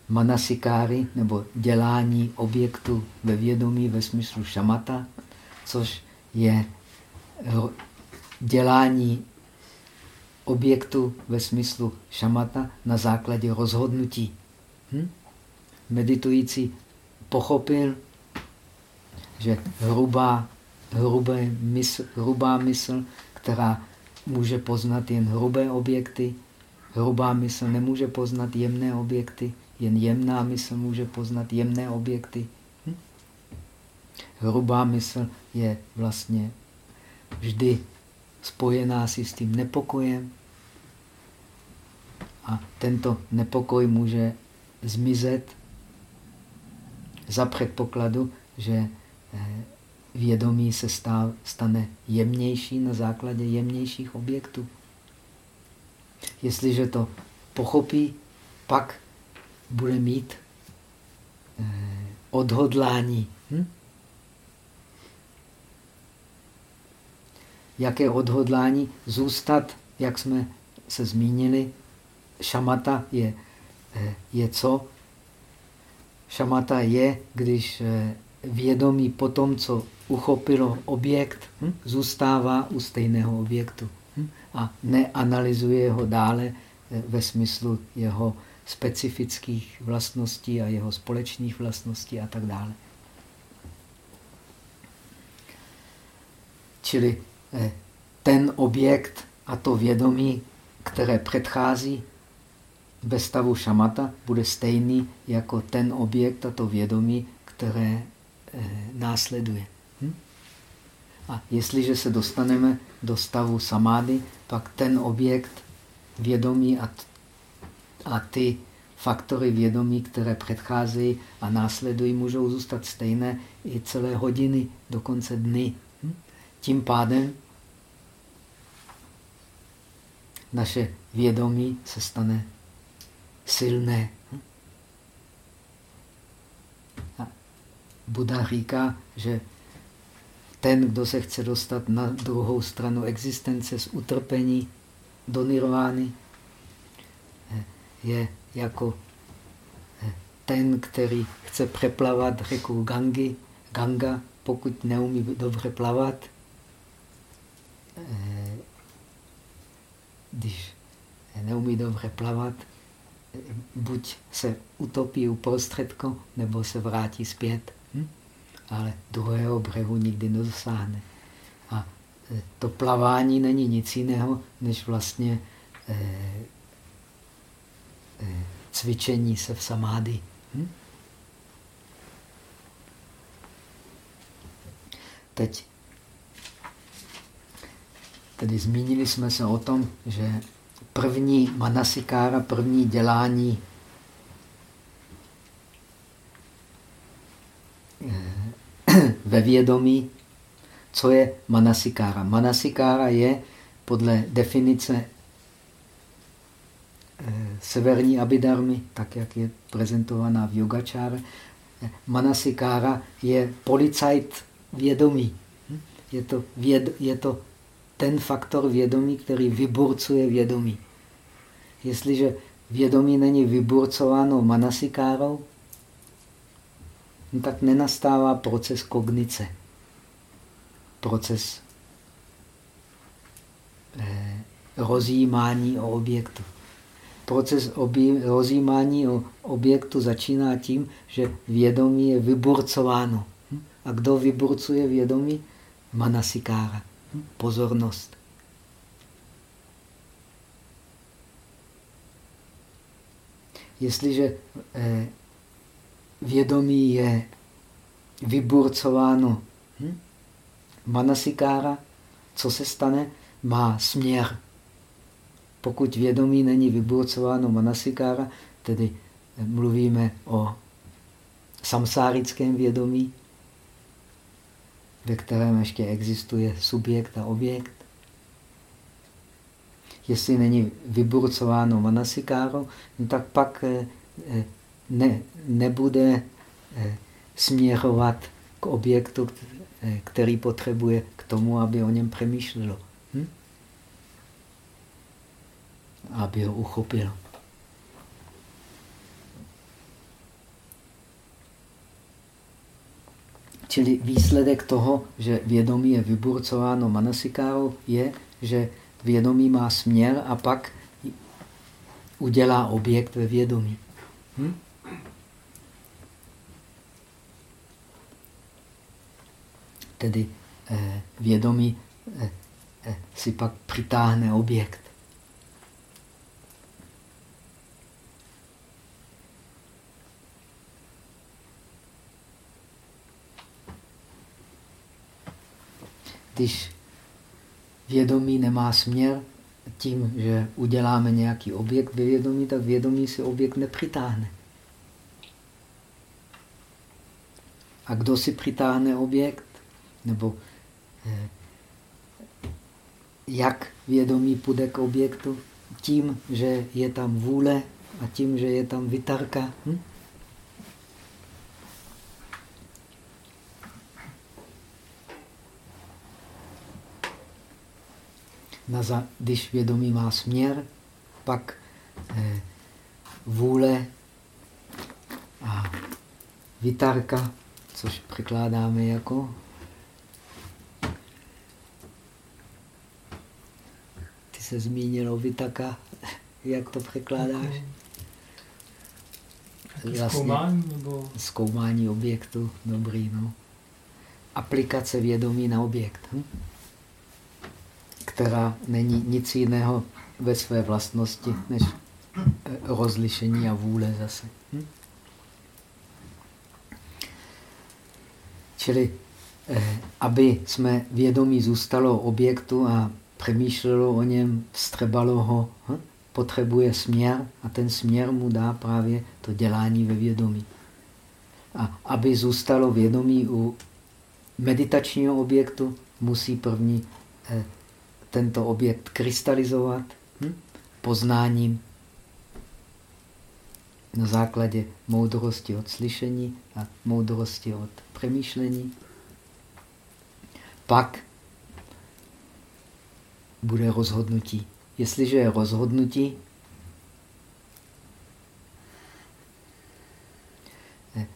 manasikáry nebo dělání objektu ve vědomí ve smyslu šamata, což je dělání objektu ve smyslu šamata na základě rozhodnutí. Hm? Meditující pochopil, že hrubá, hrubé mysl, hrubá mysl, která může poznat jen hrubé objekty, hrubá mysl nemůže poznat jemné objekty, jen jemná mysl může poznat jemné objekty. Hm? Hrubá mysl je vlastně vždy spojená si s tím nepokojem a tento nepokoj může zmizet za předpokladu, že vědomí se stane jemnější na základě jemnějších objektů. Jestliže to pochopí, pak bude mít eh, odhodlání. Hm? Jaké odhodlání? Zůstat, jak jsme se zmínili, šamata je, eh, je co? Šamata je, když vědomí po tom, co uchopilo objekt, hm, zůstává u stejného objektu hm, a neanalyzuje ho dále eh, ve smyslu jeho specifických vlastností a jeho společných vlastností a tak dále. Čili eh, ten objekt a to vědomí, které předchází ve stavu šamata, bude stejný jako ten objekt a to vědomí, které následuje. Hm? A jestliže se dostaneme do stavu samády, pak ten objekt vědomí a, a ty faktory vědomí, které předcházejí a následují, můžou zůstat stejné i celé hodiny, dokonce dny. Hm? Tím pádem naše vědomí se stane silné. Hm? A Buddha říká, že ten, kdo se chce dostat na druhou stranu existence z utrpení do nirvány, je jako ten, který chce přeplavat řeku Gangy. Ganga, pokud neumí dobře plavat, když neumí dobře plavat, buď se utopí uprostředko, nebo se vrátí zpět. Ale druhého břehu nikdy nedosáhne. A e, to plavání není nic jiného, než vlastně eh, eh, cvičení se v samády. Hm? Teď tedy zmínili jsme se o tom, že první manasikára, první dělání eh, ve vědomí, co je manasikára. Manasikára je podle definice eh, severní abidarmy, tak jak je prezentovaná v yogačáre, manasikára je policajt vědomí. Je to, věd, je to ten faktor vědomí, který vyburcuje vědomí. Jestliže vědomí není vyburcováno manasikárou, tak nenastává proces kognice, proces eh, rozjímání o objektu. Proces obí, rozjímání o objektu začíná tím, že vědomí je vyburcováno. Hm? A kdo vyburcuje vědomí? Manasikára pozornost. Jestliže eh, vědomí je vyburcováno hm? manasikára, co se stane? Má směr. Pokud vědomí není vyburcováno manasikára, tedy mluvíme o samsárickém vědomí, ve kterém ještě existuje subjekt a objekt. Jestli není vyburcováno manasikáro, no tak pak eh, eh, ne, nebude eh, směrovat k objektu, který potřebuje k tomu, aby o něm přemýšlelo. Hm? Aby ho uchopil. Čili výsledek toho, že vědomí je vyburcováno manasikárou, je, že vědomí má směr a pak udělá objekt ve vědomí. Hm? Tedy eh, vědomí eh, eh, si pak přitáhne objekt. když vědomí nemá směr, tím, že uděláme nějaký objekt ve vědomí, tak vědomí si objekt nepřitáhne. A kdo si přitáhne objekt? Nebo eh, jak vědomí půjde k objektu? Tím, že je tam vůle a tím, že je tam vytarka. Hm? na za, když vědomí má směr, pak eh, vůle a vytárka, což překládáme jako se zmínil o vytaka, jak to překládáš? Vlastně zkoumání, nebo... zkoumání objektu, dobrý, no. Aplikace vědomí na objekt. Hm? která není nic jiného ve své vlastnosti, než eh, rozlišení a vůle zase. Hm? Čili, eh, aby jsme vědomí zůstalo objektu a přemýšlelo o něm, vstřebalo ho, hm? potřebuje směr a ten směr mu dá právě to dělání ve vědomí. A aby zůstalo vědomí u meditačního objektu, musí první eh, tento objekt krystalizovat hm? poznáním na základě moudrosti od slyšení a moudrosti od přemýšlení. Pak bude rozhodnutí. Jestliže je rozhodnutí,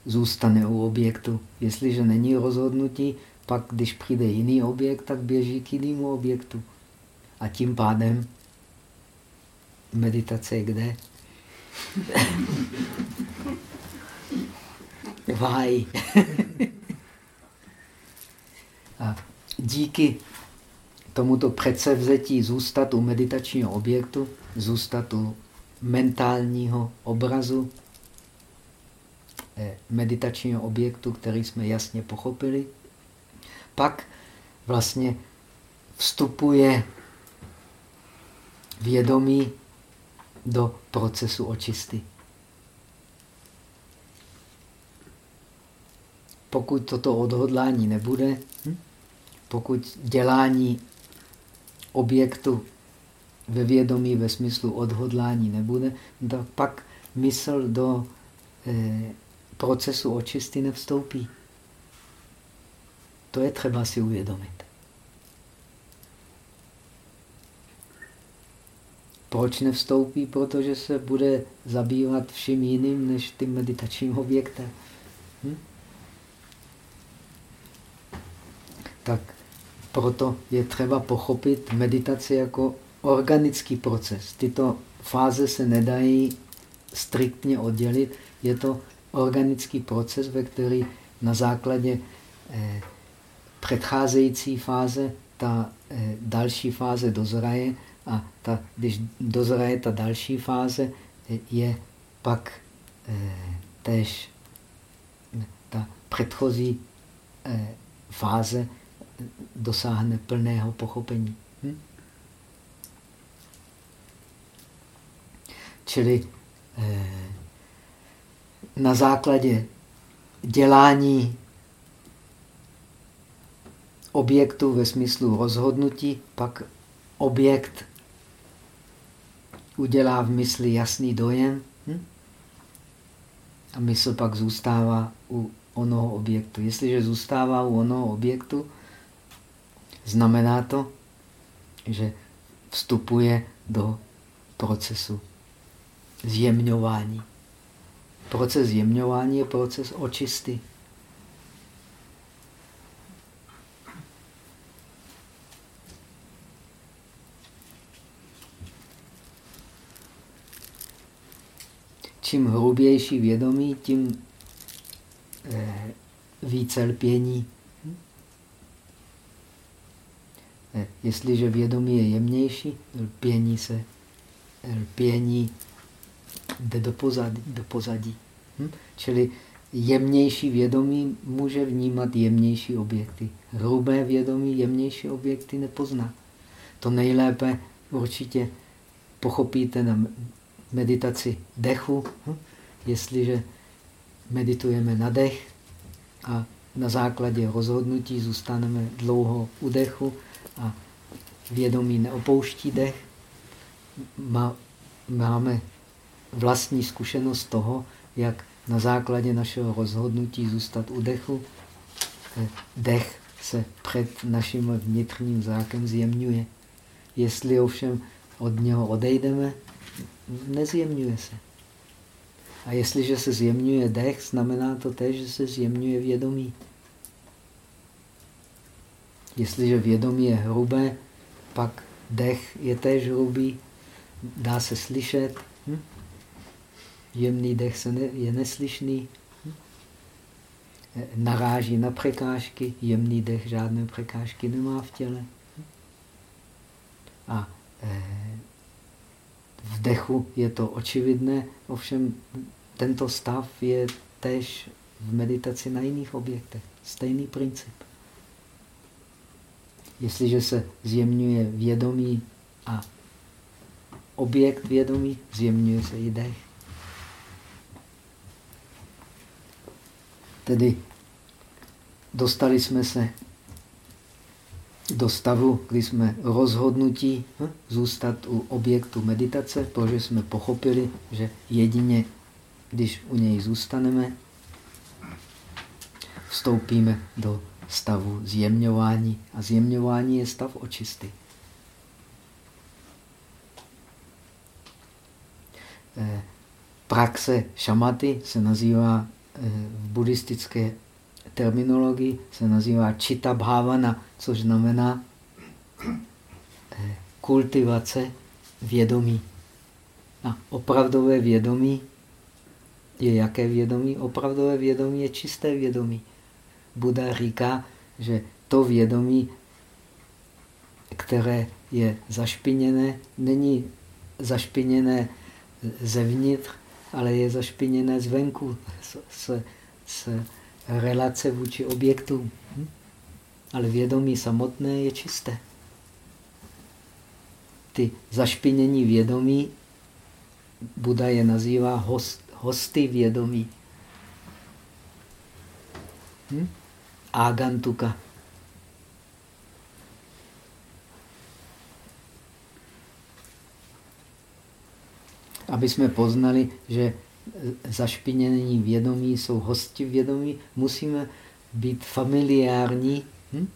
zůstane u objektu. Jestliže není rozhodnutí, pak když přijde jiný objekt, tak běží k jinému objektu. A tím pádem meditace je kde? Vaj. A díky tomuto předsevzetí zůstat u meditačního objektu, zůstat u mentálního obrazu, eh, meditačního objektu, který jsme jasně pochopili, pak vlastně vstupuje vědomí do procesu očisty. Pokud toto odhodlání nebude, hm? pokud dělání objektu ve vědomí ve smyslu odhodlání nebude, tak pak mysl do eh, procesu očisty nevstoupí. To je třeba si uvědomit. Proč nevstoupí? Protože se bude zabývat vším jiným než tím meditačním objektem. Hm? Tak proto je třeba pochopit meditaci jako organický proces. Tyto fáze se nedají striktně oddělit. Je to organický proces, ve který na základě eh, předcházející fáze ta eh, další fáze dozraje a ta, když dozraje ta další fáze, je pak eh, tež ta předchozí eh, fáze dosáhne plného pochopení. Hm? Čili eh, na základě dělání objektu ve smyslu rozhodnutí, pak objekt udělá v mysli jasný dojem hm? a mysl pak zůstává u onoho objektu. Jestliže zůstává u onoho objektu, znamená to, že vstupuje do procesu zjemňování. Proces zjemňování je proces očisty. čím hrubější vědomí, tím eh, více lpění. Eh, jestliže vědomí je jemnější, lpění se lpění jde do pozadí. Do pozadí. Hm? Čili jemnější vědomí může vnímat jemnější objekty. Hrubé vědomí jemnější objekty nepozná. To nejlépe určitě pochopíte na meditaci dechu. Hm? Jestliže meditujeme na dech a na základě rozhodnutí zůstaneme dlouho u dechu a vědomí neopouští dech, máme vlastní zkušenost toho, jak na základě našeho rozhodnutí zůstat u dechu, eh, dech se před naším vnitřním zrákem zjemňuje. Jestli ovšem od něho odejdeme, nezjemňuje se. A jestliže se zjemňuje dech, znamená to též, že se zjemňuje vědomí. Jestliže vědomí je hrubé, pak dech je též hrubý, dá se slyšet. Hm? Jemný dech se ne, je neslyšný. Hm? Naráží na překážky, jemný dech žádné překážky nemá v těle. Hm? A eh, v dechu je to očividné, ovšem tento stav je tež v meditaci na jiných objektech. Stejný princip. Jestliže se zjemňuje vědomí a objekt vědomí, zjemňuje se i dech. Tedy dostali jsme se do stavu, kdy jsme rozhodnutí hm, zůstat u objektu meditace, protože jsme pochopili, že jedině, když u něj zůstaneme, vstoupíme do stavu zjemňování. A zjemňování je stav očisty. Eh, praxe šamaty se nazývá eh, v buddhistické terminologii se nazývá čita bhavana, což znamená eh, kultivace vědomí. A opravdové vědomí je jaké vědomí? Opravdové vědomí je čisté vědomí. Buda říká, že to vědomí, které je zašpiněné, není zašpiněné zevnitř, ale je zašpiněné zvenku, s, s, relace vůči objektům. Hm? Ale vědomí samotné je čisté. Ty zašpinění vědomí, Buda je nazývá host, hosty vědomí. Hm? Agantuka. Aby jsme poznali, že zašpinění vědomí jsou hosti vědomí, musíme být familiární hm?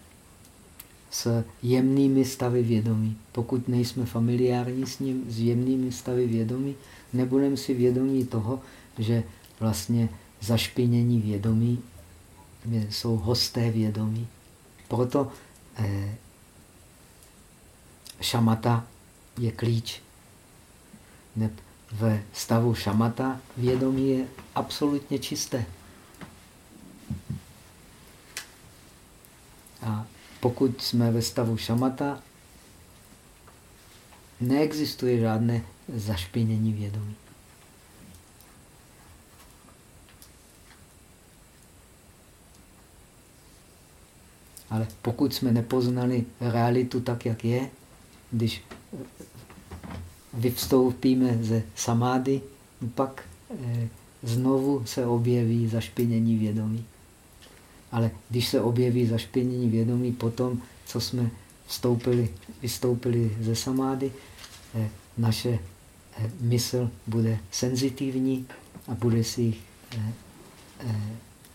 s jemnými stavy vědomí. Pokud nejsme familiární s, ním, s jemnými stavy vědomí, nebudeme si vědomí toho, že vlastně zašpinění vědomí jsou hosté vědomí. Proto eh, šamata je klíč. Neb v stavu šamata vědomí je absolutně čisté. A pokud jsme ve stavu šamata, neexistuje žádné zašpinění vědomí. Ale pokud jsme nepoznali realitu tak, jak je, když vyvstoupíme ze samády, pak eh, znovu se objeví zašpinění vědomí. Ale když se objeví zašpinění vědomí potom, co jsme vstoupili, vystoupili ze samády, eh, naše eh, mysl bude senzitivní a bude si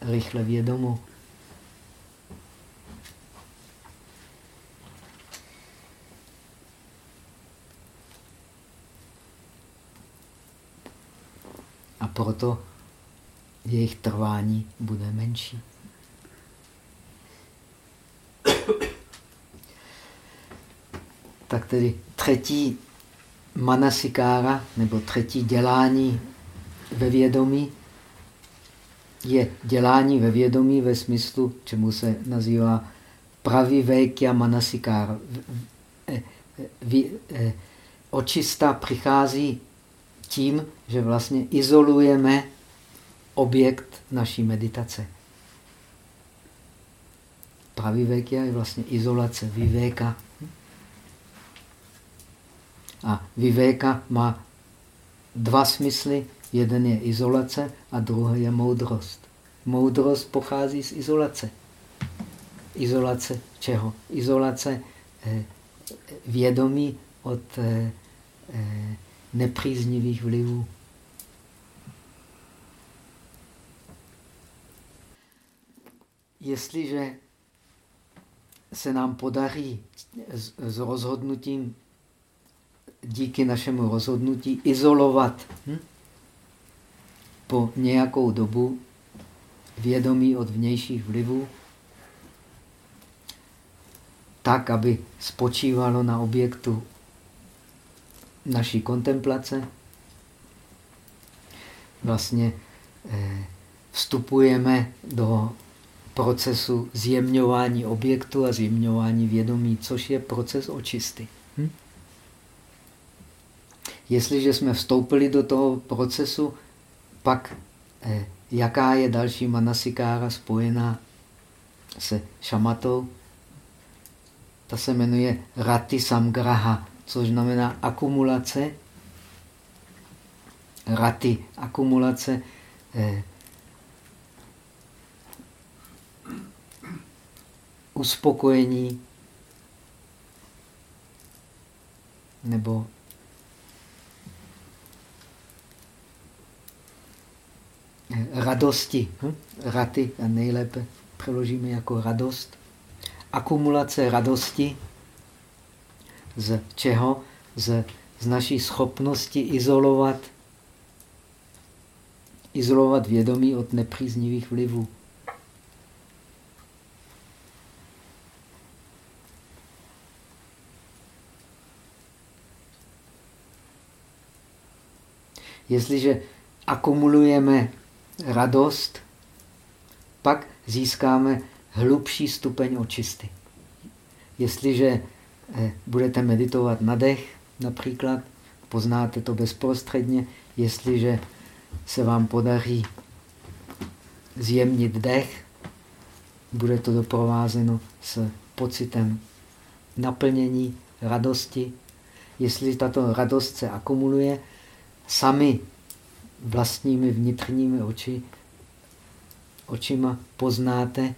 rychle vědomou. A proto jejich trvání bude menší. Tak tedy třetí manasikára, nebo třetí dělání ve vědomí, je dělání ve vědomí ve smyslu, čemu se nazývá pravý vejkia manasikára. Očista přichází tím, že vlastně izolujeme objekt naší meditace. Pravivekia je vlastně izolace, vivéka. A vivéka má dva smysly. Jeden je izolace a druhý je moudrost. Moudrost pochází z izolace. Izolace čeho? Izolace eh, vědomí od eh, eh, nepříznivých vlivů. Jestliže se nám podarí s, s rozhodnutím, díky našemu rozhodnutí, izolovat hm? po nějakou dobu vědomí od vnějších vlivů, tak, aby spočívalo na objektu naší kontemplace vlastně eh, vstupujeme do procesu zjemňování objektu a zjemňování vědomí, což je proces očisty. Hm? Jestliže jsme vstoupili do toho procesu, pak eh, jaká je další manasikára spojená se šamatou? Ta se jmenuje Rati Samgraha což znamená akumulace raty akumulace eh, uspokojení nebo radosti. Hm? Raty a nejlépe přeložíme jako radost. Akumulace radosti z čeho? Z, z naší schopnosti izolovat, izolovat vědomí od nepříznivých vlivů. Jestliže akumulujeme radost, pak získáme hlubší stupeň očisty. Jestliže budete meditovat na dech, například, poznáte to bezprostředně, jestliže se vám podaří zjemnit dech, bude to doprovázeno s pocitem naplnění, radosti. Jestli tato radost se akumuluje, sami vlastními vnitřními oči, očima poznáte,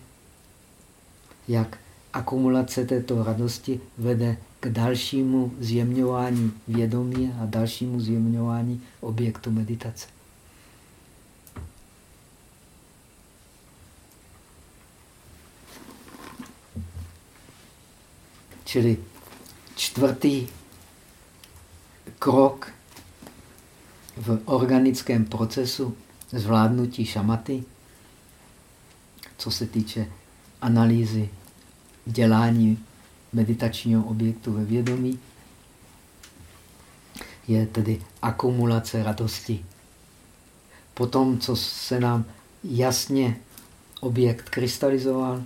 jak akumulace této radosti vede k dalšímu zjemňování vědomí a dalšímu zjemňování objektu meditace. Čili čtvrtý krok v organickém procesu zvládnutí šamaty, co se týče analýzy dělání meditačního objektu ve vědomí, je tedy akumulace radosti. Potom, co se nám jasně objekt krystalizoval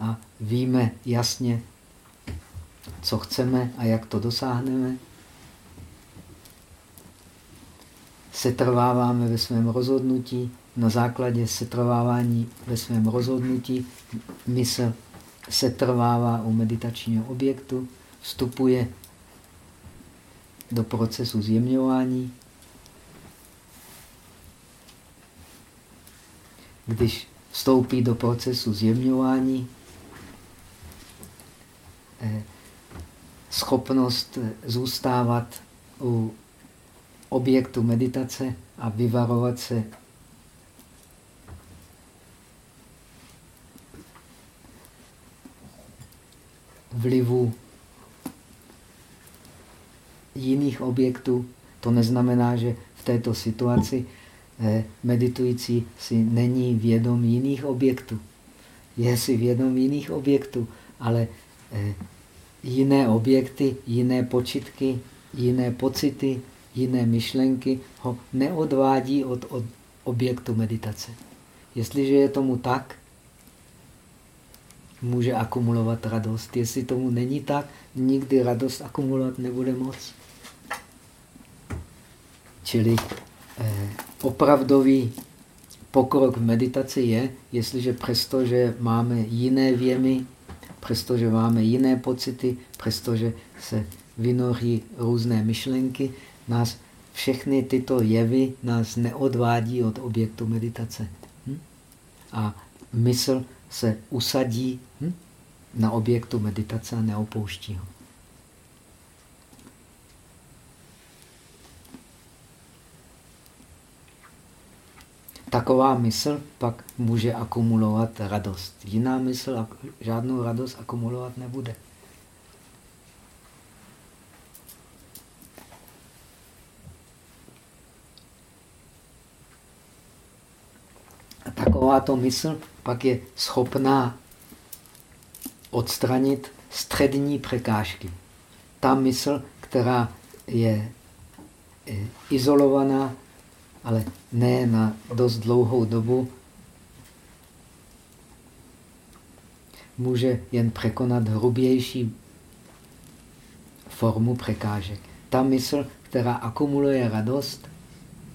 a víme jasně, co chceme a jak to dosáhneme, setrváváme ve svém rozhodnutí, na základě setrvávání ve svém rozhodnutí mysl setrvává u meditačního objektu, vstupuje do procesu zjemňování. Když vstoupí do procesu zjemňování, eh, schopnost zůstávat u objektu meditace a vyvarovat se vlivu jiných objektů. To neznamená, že v této situaci eh, meditující si není vědom jiných objektů. Je si vědom jiných objektů, ale eh, jiné objekty, jiné počitky, jiné pocity, jiné myšlenky ho neodvádí od, od objektu meditace. Jestliže je tomu tak, může akumulovat radost. Jestli tomu není tak, nikdy radost akumulovat nebude moc. Čili eh, opravdový pokrok v meditaci je, jestliže přestože máme jiné věmy, přestože máme jiné pocity, přestože se vynoří různé myšlenky, nás všechny tyto jevy nás neodvádí od objektu meditace. Hm? A mysl se usadí hm? na objektu meditace a neopouští ho. Taková mysl pak může akumulovat radost. Jiná mysl žádnou radost akumulovat nebude. A takováto mysl pak je schopná odstranit střední překážky. Ta mysl, která je izolovaná, ale ne na dost dlouhou dobu, může jen překonat hrubější formu překážek. Ta mysl, která akumuluje radost,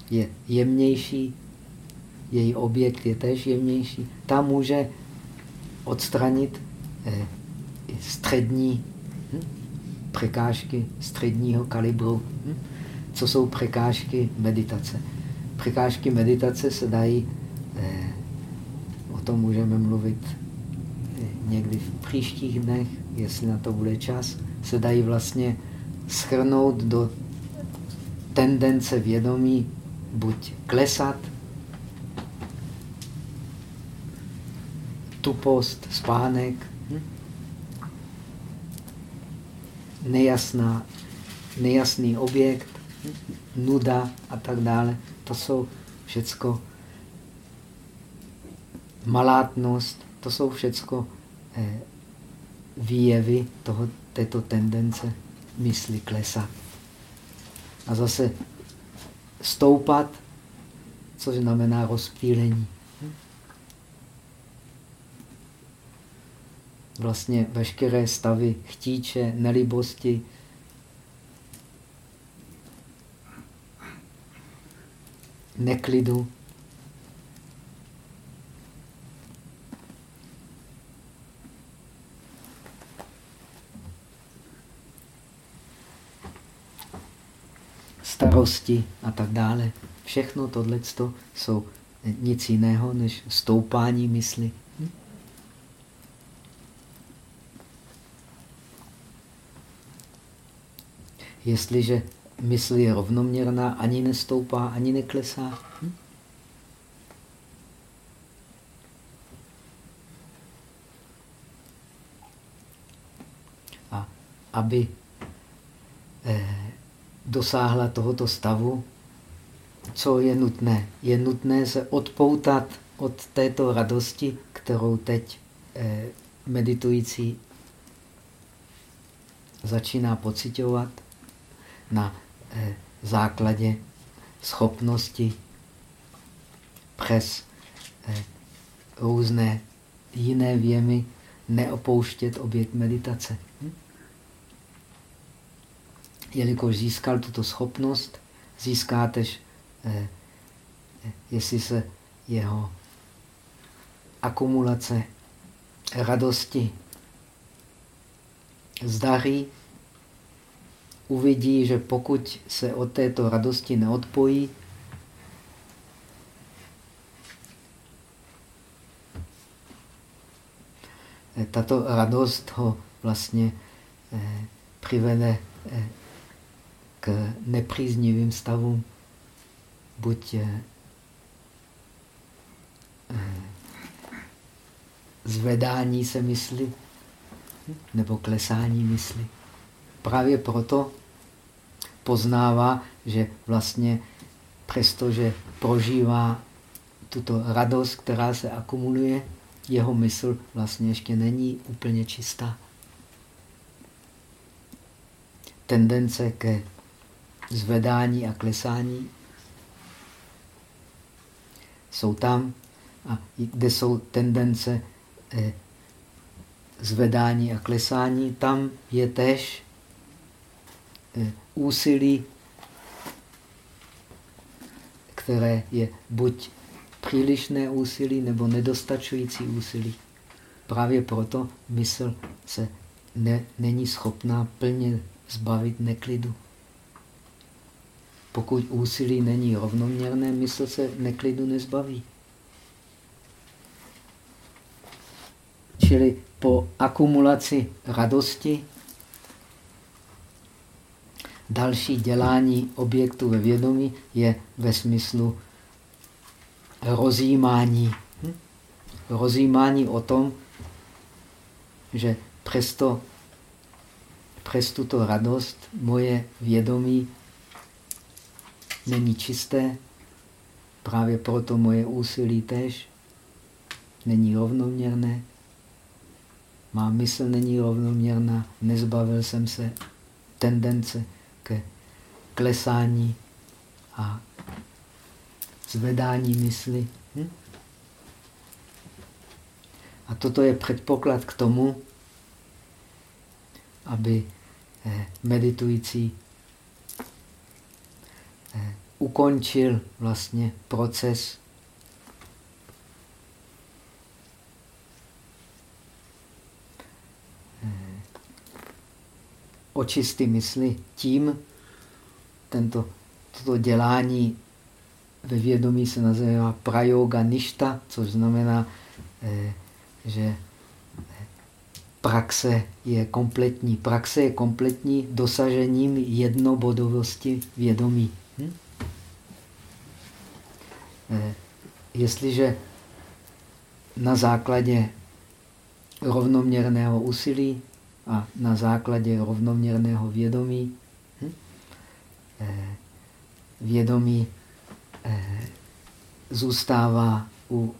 je jemnější, její objekt je též jemnější, ta může odstranit eh, střední hm, překážky středního kalibru. Hm. co jsou překážky meditace. Překážky meditace se dají, eh, o tom můžeme mluvit eh, někdy v příštích dnech, jestli na to bude čas, se dají vlastně schrnout do tendence vědomí buď klesat, tupost, spánek, nejasná, nejasný objekt, nuda a tak dále. To jsou všecko malátnost, to jsou všecko eh, výjevy toho, této tendence mysli klesat. A zase stoupat, což znamená rozptýlení. Vlastně veškeré stavy chtíče, nelibosti, neklidu, starosti a tak dále. Všechno tohle jsou nic jiného než stoupání mysli. Jestliže mysl je rovnoměrná, ani nestoupá, ani neklesá. Hm? A aby eh, dosáhla tohoto stavu, co je nutné? Je nutné se odpoutat od této radosti, kterou teď eh, meditující začíná pocitovat na eh, základě schopnosti přes eh, různé jiné věmy neopouštět objekt meditace. Hm? jelikož získal tuto schopnost, získátež, eh, jestli se jeho akumulace radosti zdaří, uvidí, že pokud se od této radosti neodpojí, tato radost ho vlastně eh, přivede eh, k nepříznivým stavům, buď eh, zvedání se mysli, nebo klesání mysli. Právě proto poznává, že vlastně přestože prožívá tuto radost, která se akumuluje, jeho mysl vlastně ještě není úplně čistá. Tendence ke zvedání a klesání jsou tam, a kde jsou tendence eh, zvedání a klesání, tam je tež eh, úsilí, které je buď přílišné úsilí nebo nedostačující úsilí. Právě proto mysl se ne, není schopná plně zbavit neklidu. Pokud úsilí není rovnoměrné, mysl se neklidu nezbaví. Čili po akumulaci radosti další dělání objektu ve vědomí je ve smyslu rozjímání. Hm? Rozjímání o tom, že přesto, přes tuto radost moje vědomí není čisté, právě proto moje úsilí tež není rovnoměrné. Má mysl není rovnoměrná, nezbavil jsem se tendence ke klesání a zvedání mysli. Hm? A toto je předpoklad k tomu, aby eh, meditující Eh, ukončil vlastně proces očisty mysli tím, tento toto dělání ve vědomí se nazývá prayoga ništa, což znamená, eh, že praxe je kompletní. Praxe je kompletní dosažením jednobodovosti vědomí. Hm? Eh, jestliže na základě rovnoměrného úsilí a na základě rovnoměrného vědomí hm? Eh, vědomí eh, zůstává u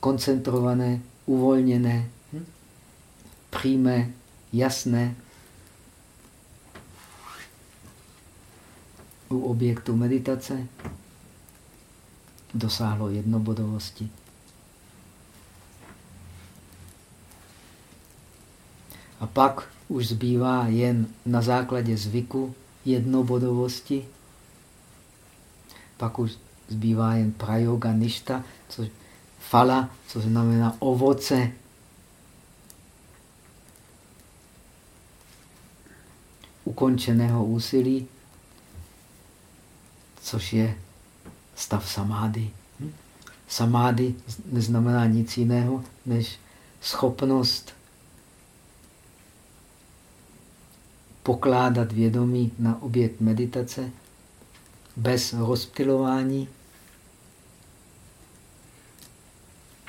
koncentrované, uvolněné, hm? přímé, jasné u objektu meditace dosáhlo jednobodovosti. A pak už zbývá jen na základě zvyku jednobodovosti. Pak už zbývá jen prayoga ništa, což fala, co znamená ovoce. ukončeného úsilí, což je stav samády. Hm? Samády neznamená nic jiného, než schopnost pokládat vědomí na objekt meditace bez rozptilování.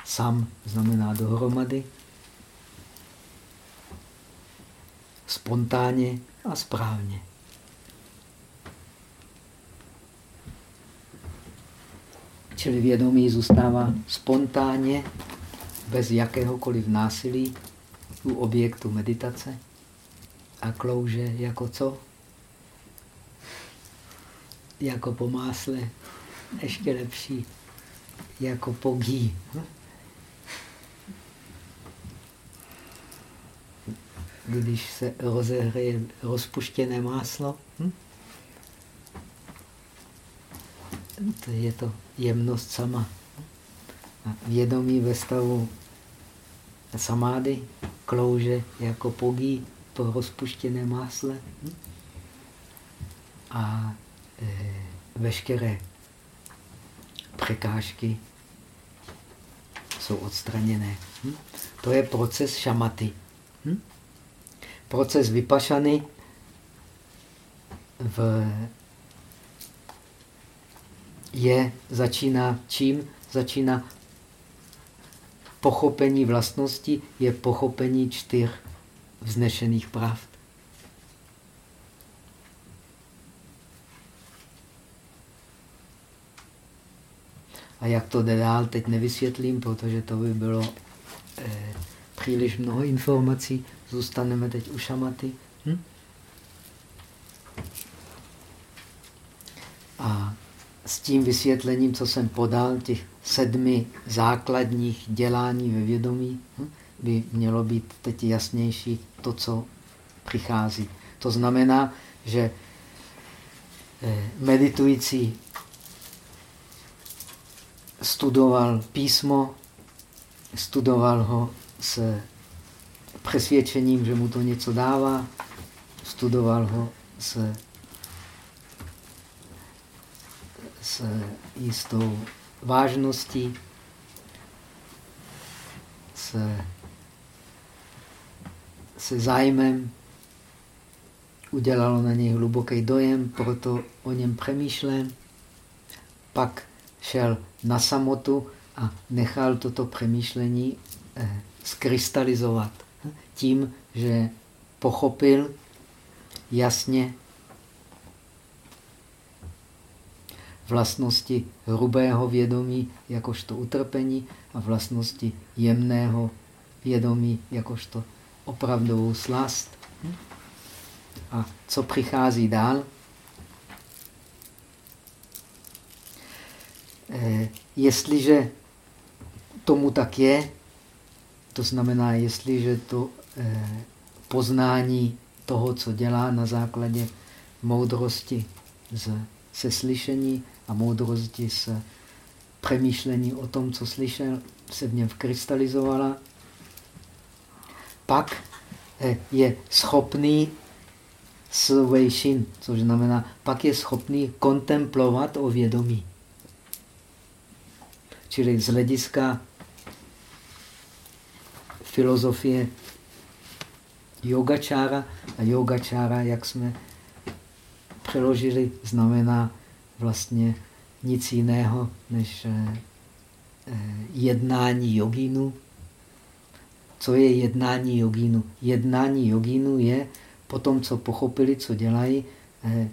Sam znamená dohromady, spontánně a správně. Čili vědomí zůstává spontánně, bez jakéhokoliv násilí u objektu meditace a klouže jako co? Jako po másle, ještě lepší, jako po gí. Když se rozehraje rozpuštěné máslo, hm? to je to jemnost sama. A vědomí ve stavu samády klouže jako pogí po rozpuštěné másle. A e, veškeré překážky jsou odstraněné. Hm? To je proces šamaty. Hm? Proces vypašany v je, začíná čím? Začíná pochopení vlastnosti, je pochopení čtyř vznešených pravd. A jak to jde dál, teď nevysvětlím, protože to by bylo eh, příliš mnoho informací. Zůstaneme teď u šamaty. Hm? A s tím vysvětlením, co jsem podal, těch sedmi základních dělání ve vědomí, hm, by mělo být teď jasnější to, co přichází. To znamená, že eh, meditující studoval písmo, studoval ho s přesvědčením, že mu to něco dává, studoval ho s s jistou vážností, se, se zájmem, udělalo na něj hluboký dojem, proto o něm přemýšlím. Pak šel na samotu a nechal toto přemýšlení eh, skrystalizovat tím, že pochopil jasně vlastnosti hrubého vědomí jakožto utrpení a vlastnosti jemného vědomí jakožto opravdovou slast. A co přichází dál? Eh, jestliže tomu tak je, to znamená, jestliže to eh, poznání toho, co dělá na základě moudrosti z, se slyšení a moudrosti se přemýšlení o tom, co slyšel, se v něm vkrystalizovala. Pak eh, je schopný Sweishin, což znamená, pak je schopný kontemplovat o vědomí. Čili z hlediska filozofie yogačára a yogačára, jak jsme přeložili, znamená vlastně nic jiného než eh, eh, jednání jogínu. Co je jednání jogínu? Jednání jogínu je po tom, co pochopili, co dělají, eh,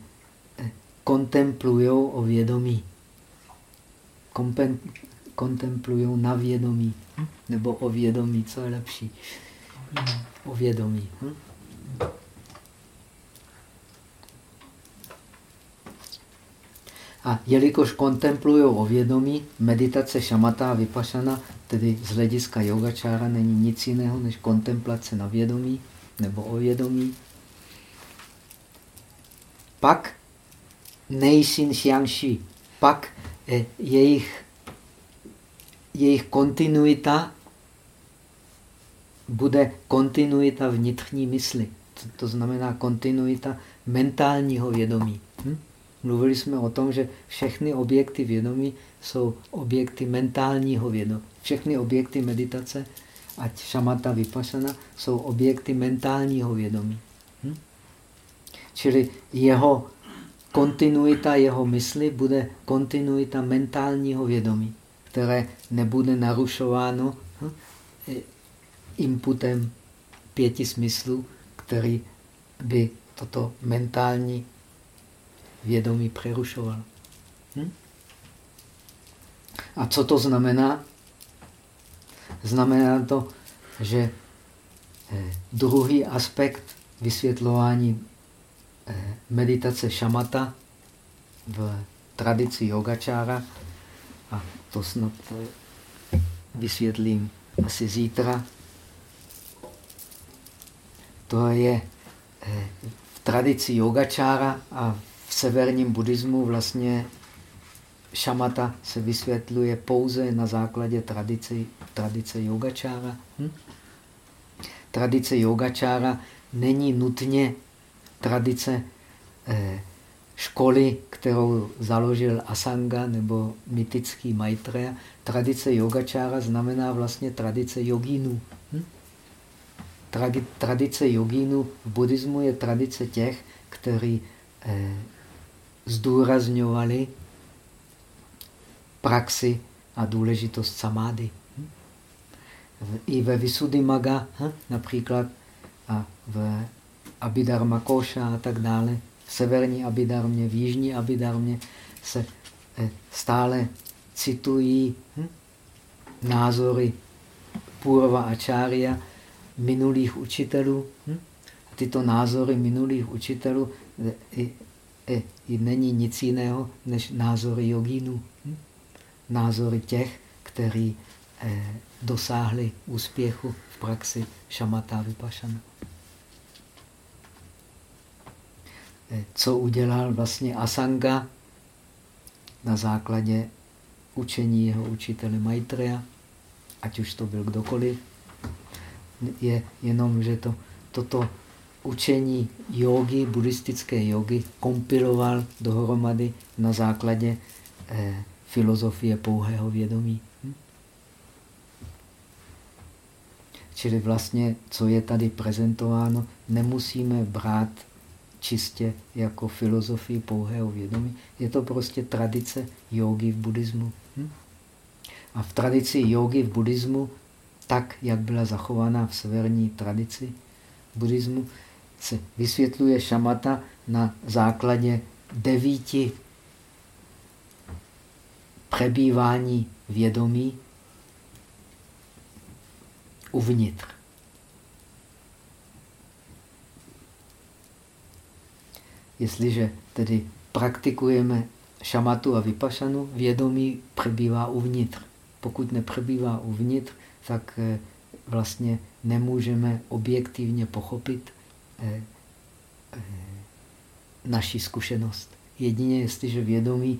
kontemplují o vědomí. Kontemplují na vědomí. Nebo o vědomí, co je lepší. O vědomí. Hm? A jelikož kontemplují o vědomí, meditace šamata a vypašana, tedy z hlediska yogačára, není nic jiného než kontemplace na vědomí nebo o vědomí. Pak nejsin xiangxi, pak eh, jejich, jejich kontinuita bude kontinuita vnitřní mysli. To, to znamená kontinuita mentálního vědomí. Hm? Mluvili jsme o tom, že všechny objekty vědomí jsou objekty mentálního vědomí. Všechny objekty meditace, ať šamata, vypasana, jsou objekty mentálního vědomí. Hm? Čili jeho kontinuita jeho mysli bude kontinuita mentálního vědomí, které nebude narušováno hm? inputem pěti smyslů, který by toto mentální vědomí přerušoval. Hm? A co to znamená? Znamená to, že eh, druhý aspekt vysvětlování eh, meditace šamata v tradici yogačára, a to snad eh, vysvětlím asi zítra, to je v tradici yogačára a v severním buddhismu vlastně šamata se vysvětluje pouze na základě tradice, tradice yogačára. Hm? Tradice yogačára není nutně tradice eh, školy, kterou založil Asanga nebo mytický Maitreya. Tradice yogačára znamená vlastně tradice jogínů. Hm? Tradice jogínů v buddhismu je tradice těch, kteří eh, zdůrazňovali praxi a důležitost samády. I ve Visuddhimaga hm, například a v Abhidharma Koša a tak dále, v severní Abhidharmě, v jižní Abhidharmě se eh, stále citují hm, názory Purva Acharya minulých učitelů. Hm. Tyto názory minulých učitelů eh, e, není nic jiného než názory jogínů. Názory těch, kteří e, dosáhli úspěchu v praxi šamata vypašana. E, co udělal vlastně Asanga na základě učení jeho učitele Maitreya, ať už to byl kdokoliv, je jenom, že to, toto učení jogy, buddhistické jogy, kompiloval dohromady na základě eh, filozofie pouhého vědomí. Hm? Čili vlastně, co je tady prezentováno, nemusíme brát čistě jako filozofii pouhého vědomí. Je to prostě tradice jogy v buddhismu. Hm? A v tradici jogy v buddhismu, tak, jak byla zachována v severní tradici buddhismu, se vysvětluje šamata na základě devíti přebývání vědomí uvnitř. Jestliže tedy praktikujeme šamatu a vypašanu, vědomí přebývá uvnitř. Pokud nepřebývá uvnitř, tak eh, vlastně nemůžeme objektivně pochopit Eh, eh, naši zkušenost. Jedině jestliže vědomí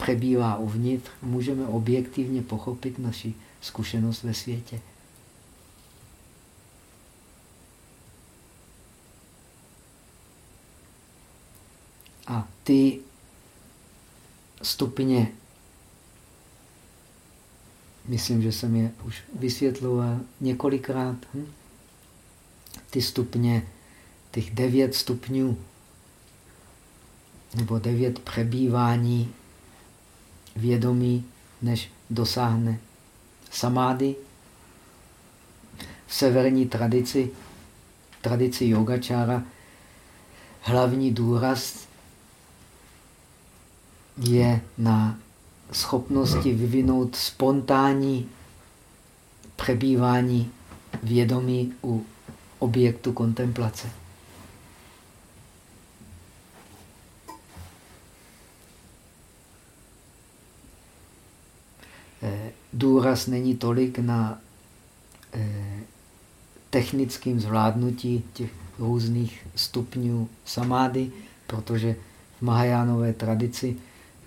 přebývá uvnitř, můžeme objektivně pochopit naši zkušenost ve světě. A ty stupně, myslím, že jsem je už vysvětloval několikrát, hm? ty stupně, těch devět stupňů nebo devět přebývání vědomí, než dosáhne samády. V severní tradici, tradici yogačára, hlavní důraz je na schopnosti vyvinout spontánní přebývání vědomí u objektu kontemplace. Důraz není tolik na eh, technickým zvládnutí těch různých stupňů samády, protože v Mahajánové tradici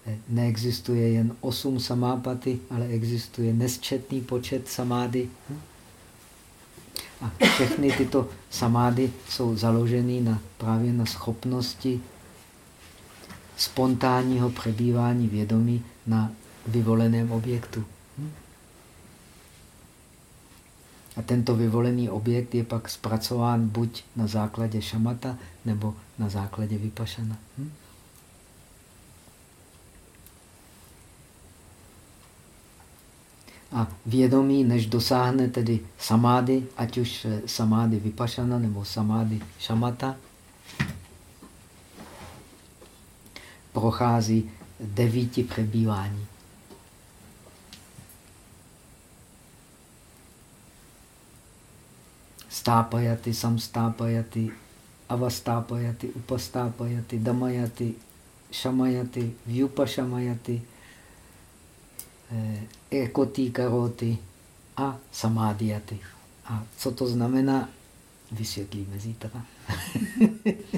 eh, neexistuje jen osm samápaty, ale existuje nesčetný počet samády. A všechny tyto samády jsou založeny na, právě na schopnosti spontánního přebývání vědomí na vyvoleném objektu. A tento vyvolený objekt je pak zpracován buď na základě šamata, nebo na základě vypašana. A vědomí, než dosáhne tedy samády, ať už samády vypašana nebo samády šamata, prochází devíti přebývání. Stápajaty, samstápajaty, avastápajaty, upastápajaty, damajaty, šamajaty, vyupašamajaty, eh, ekotý karoty a samádiaty. A co to znamená, vysvětlíme zítra.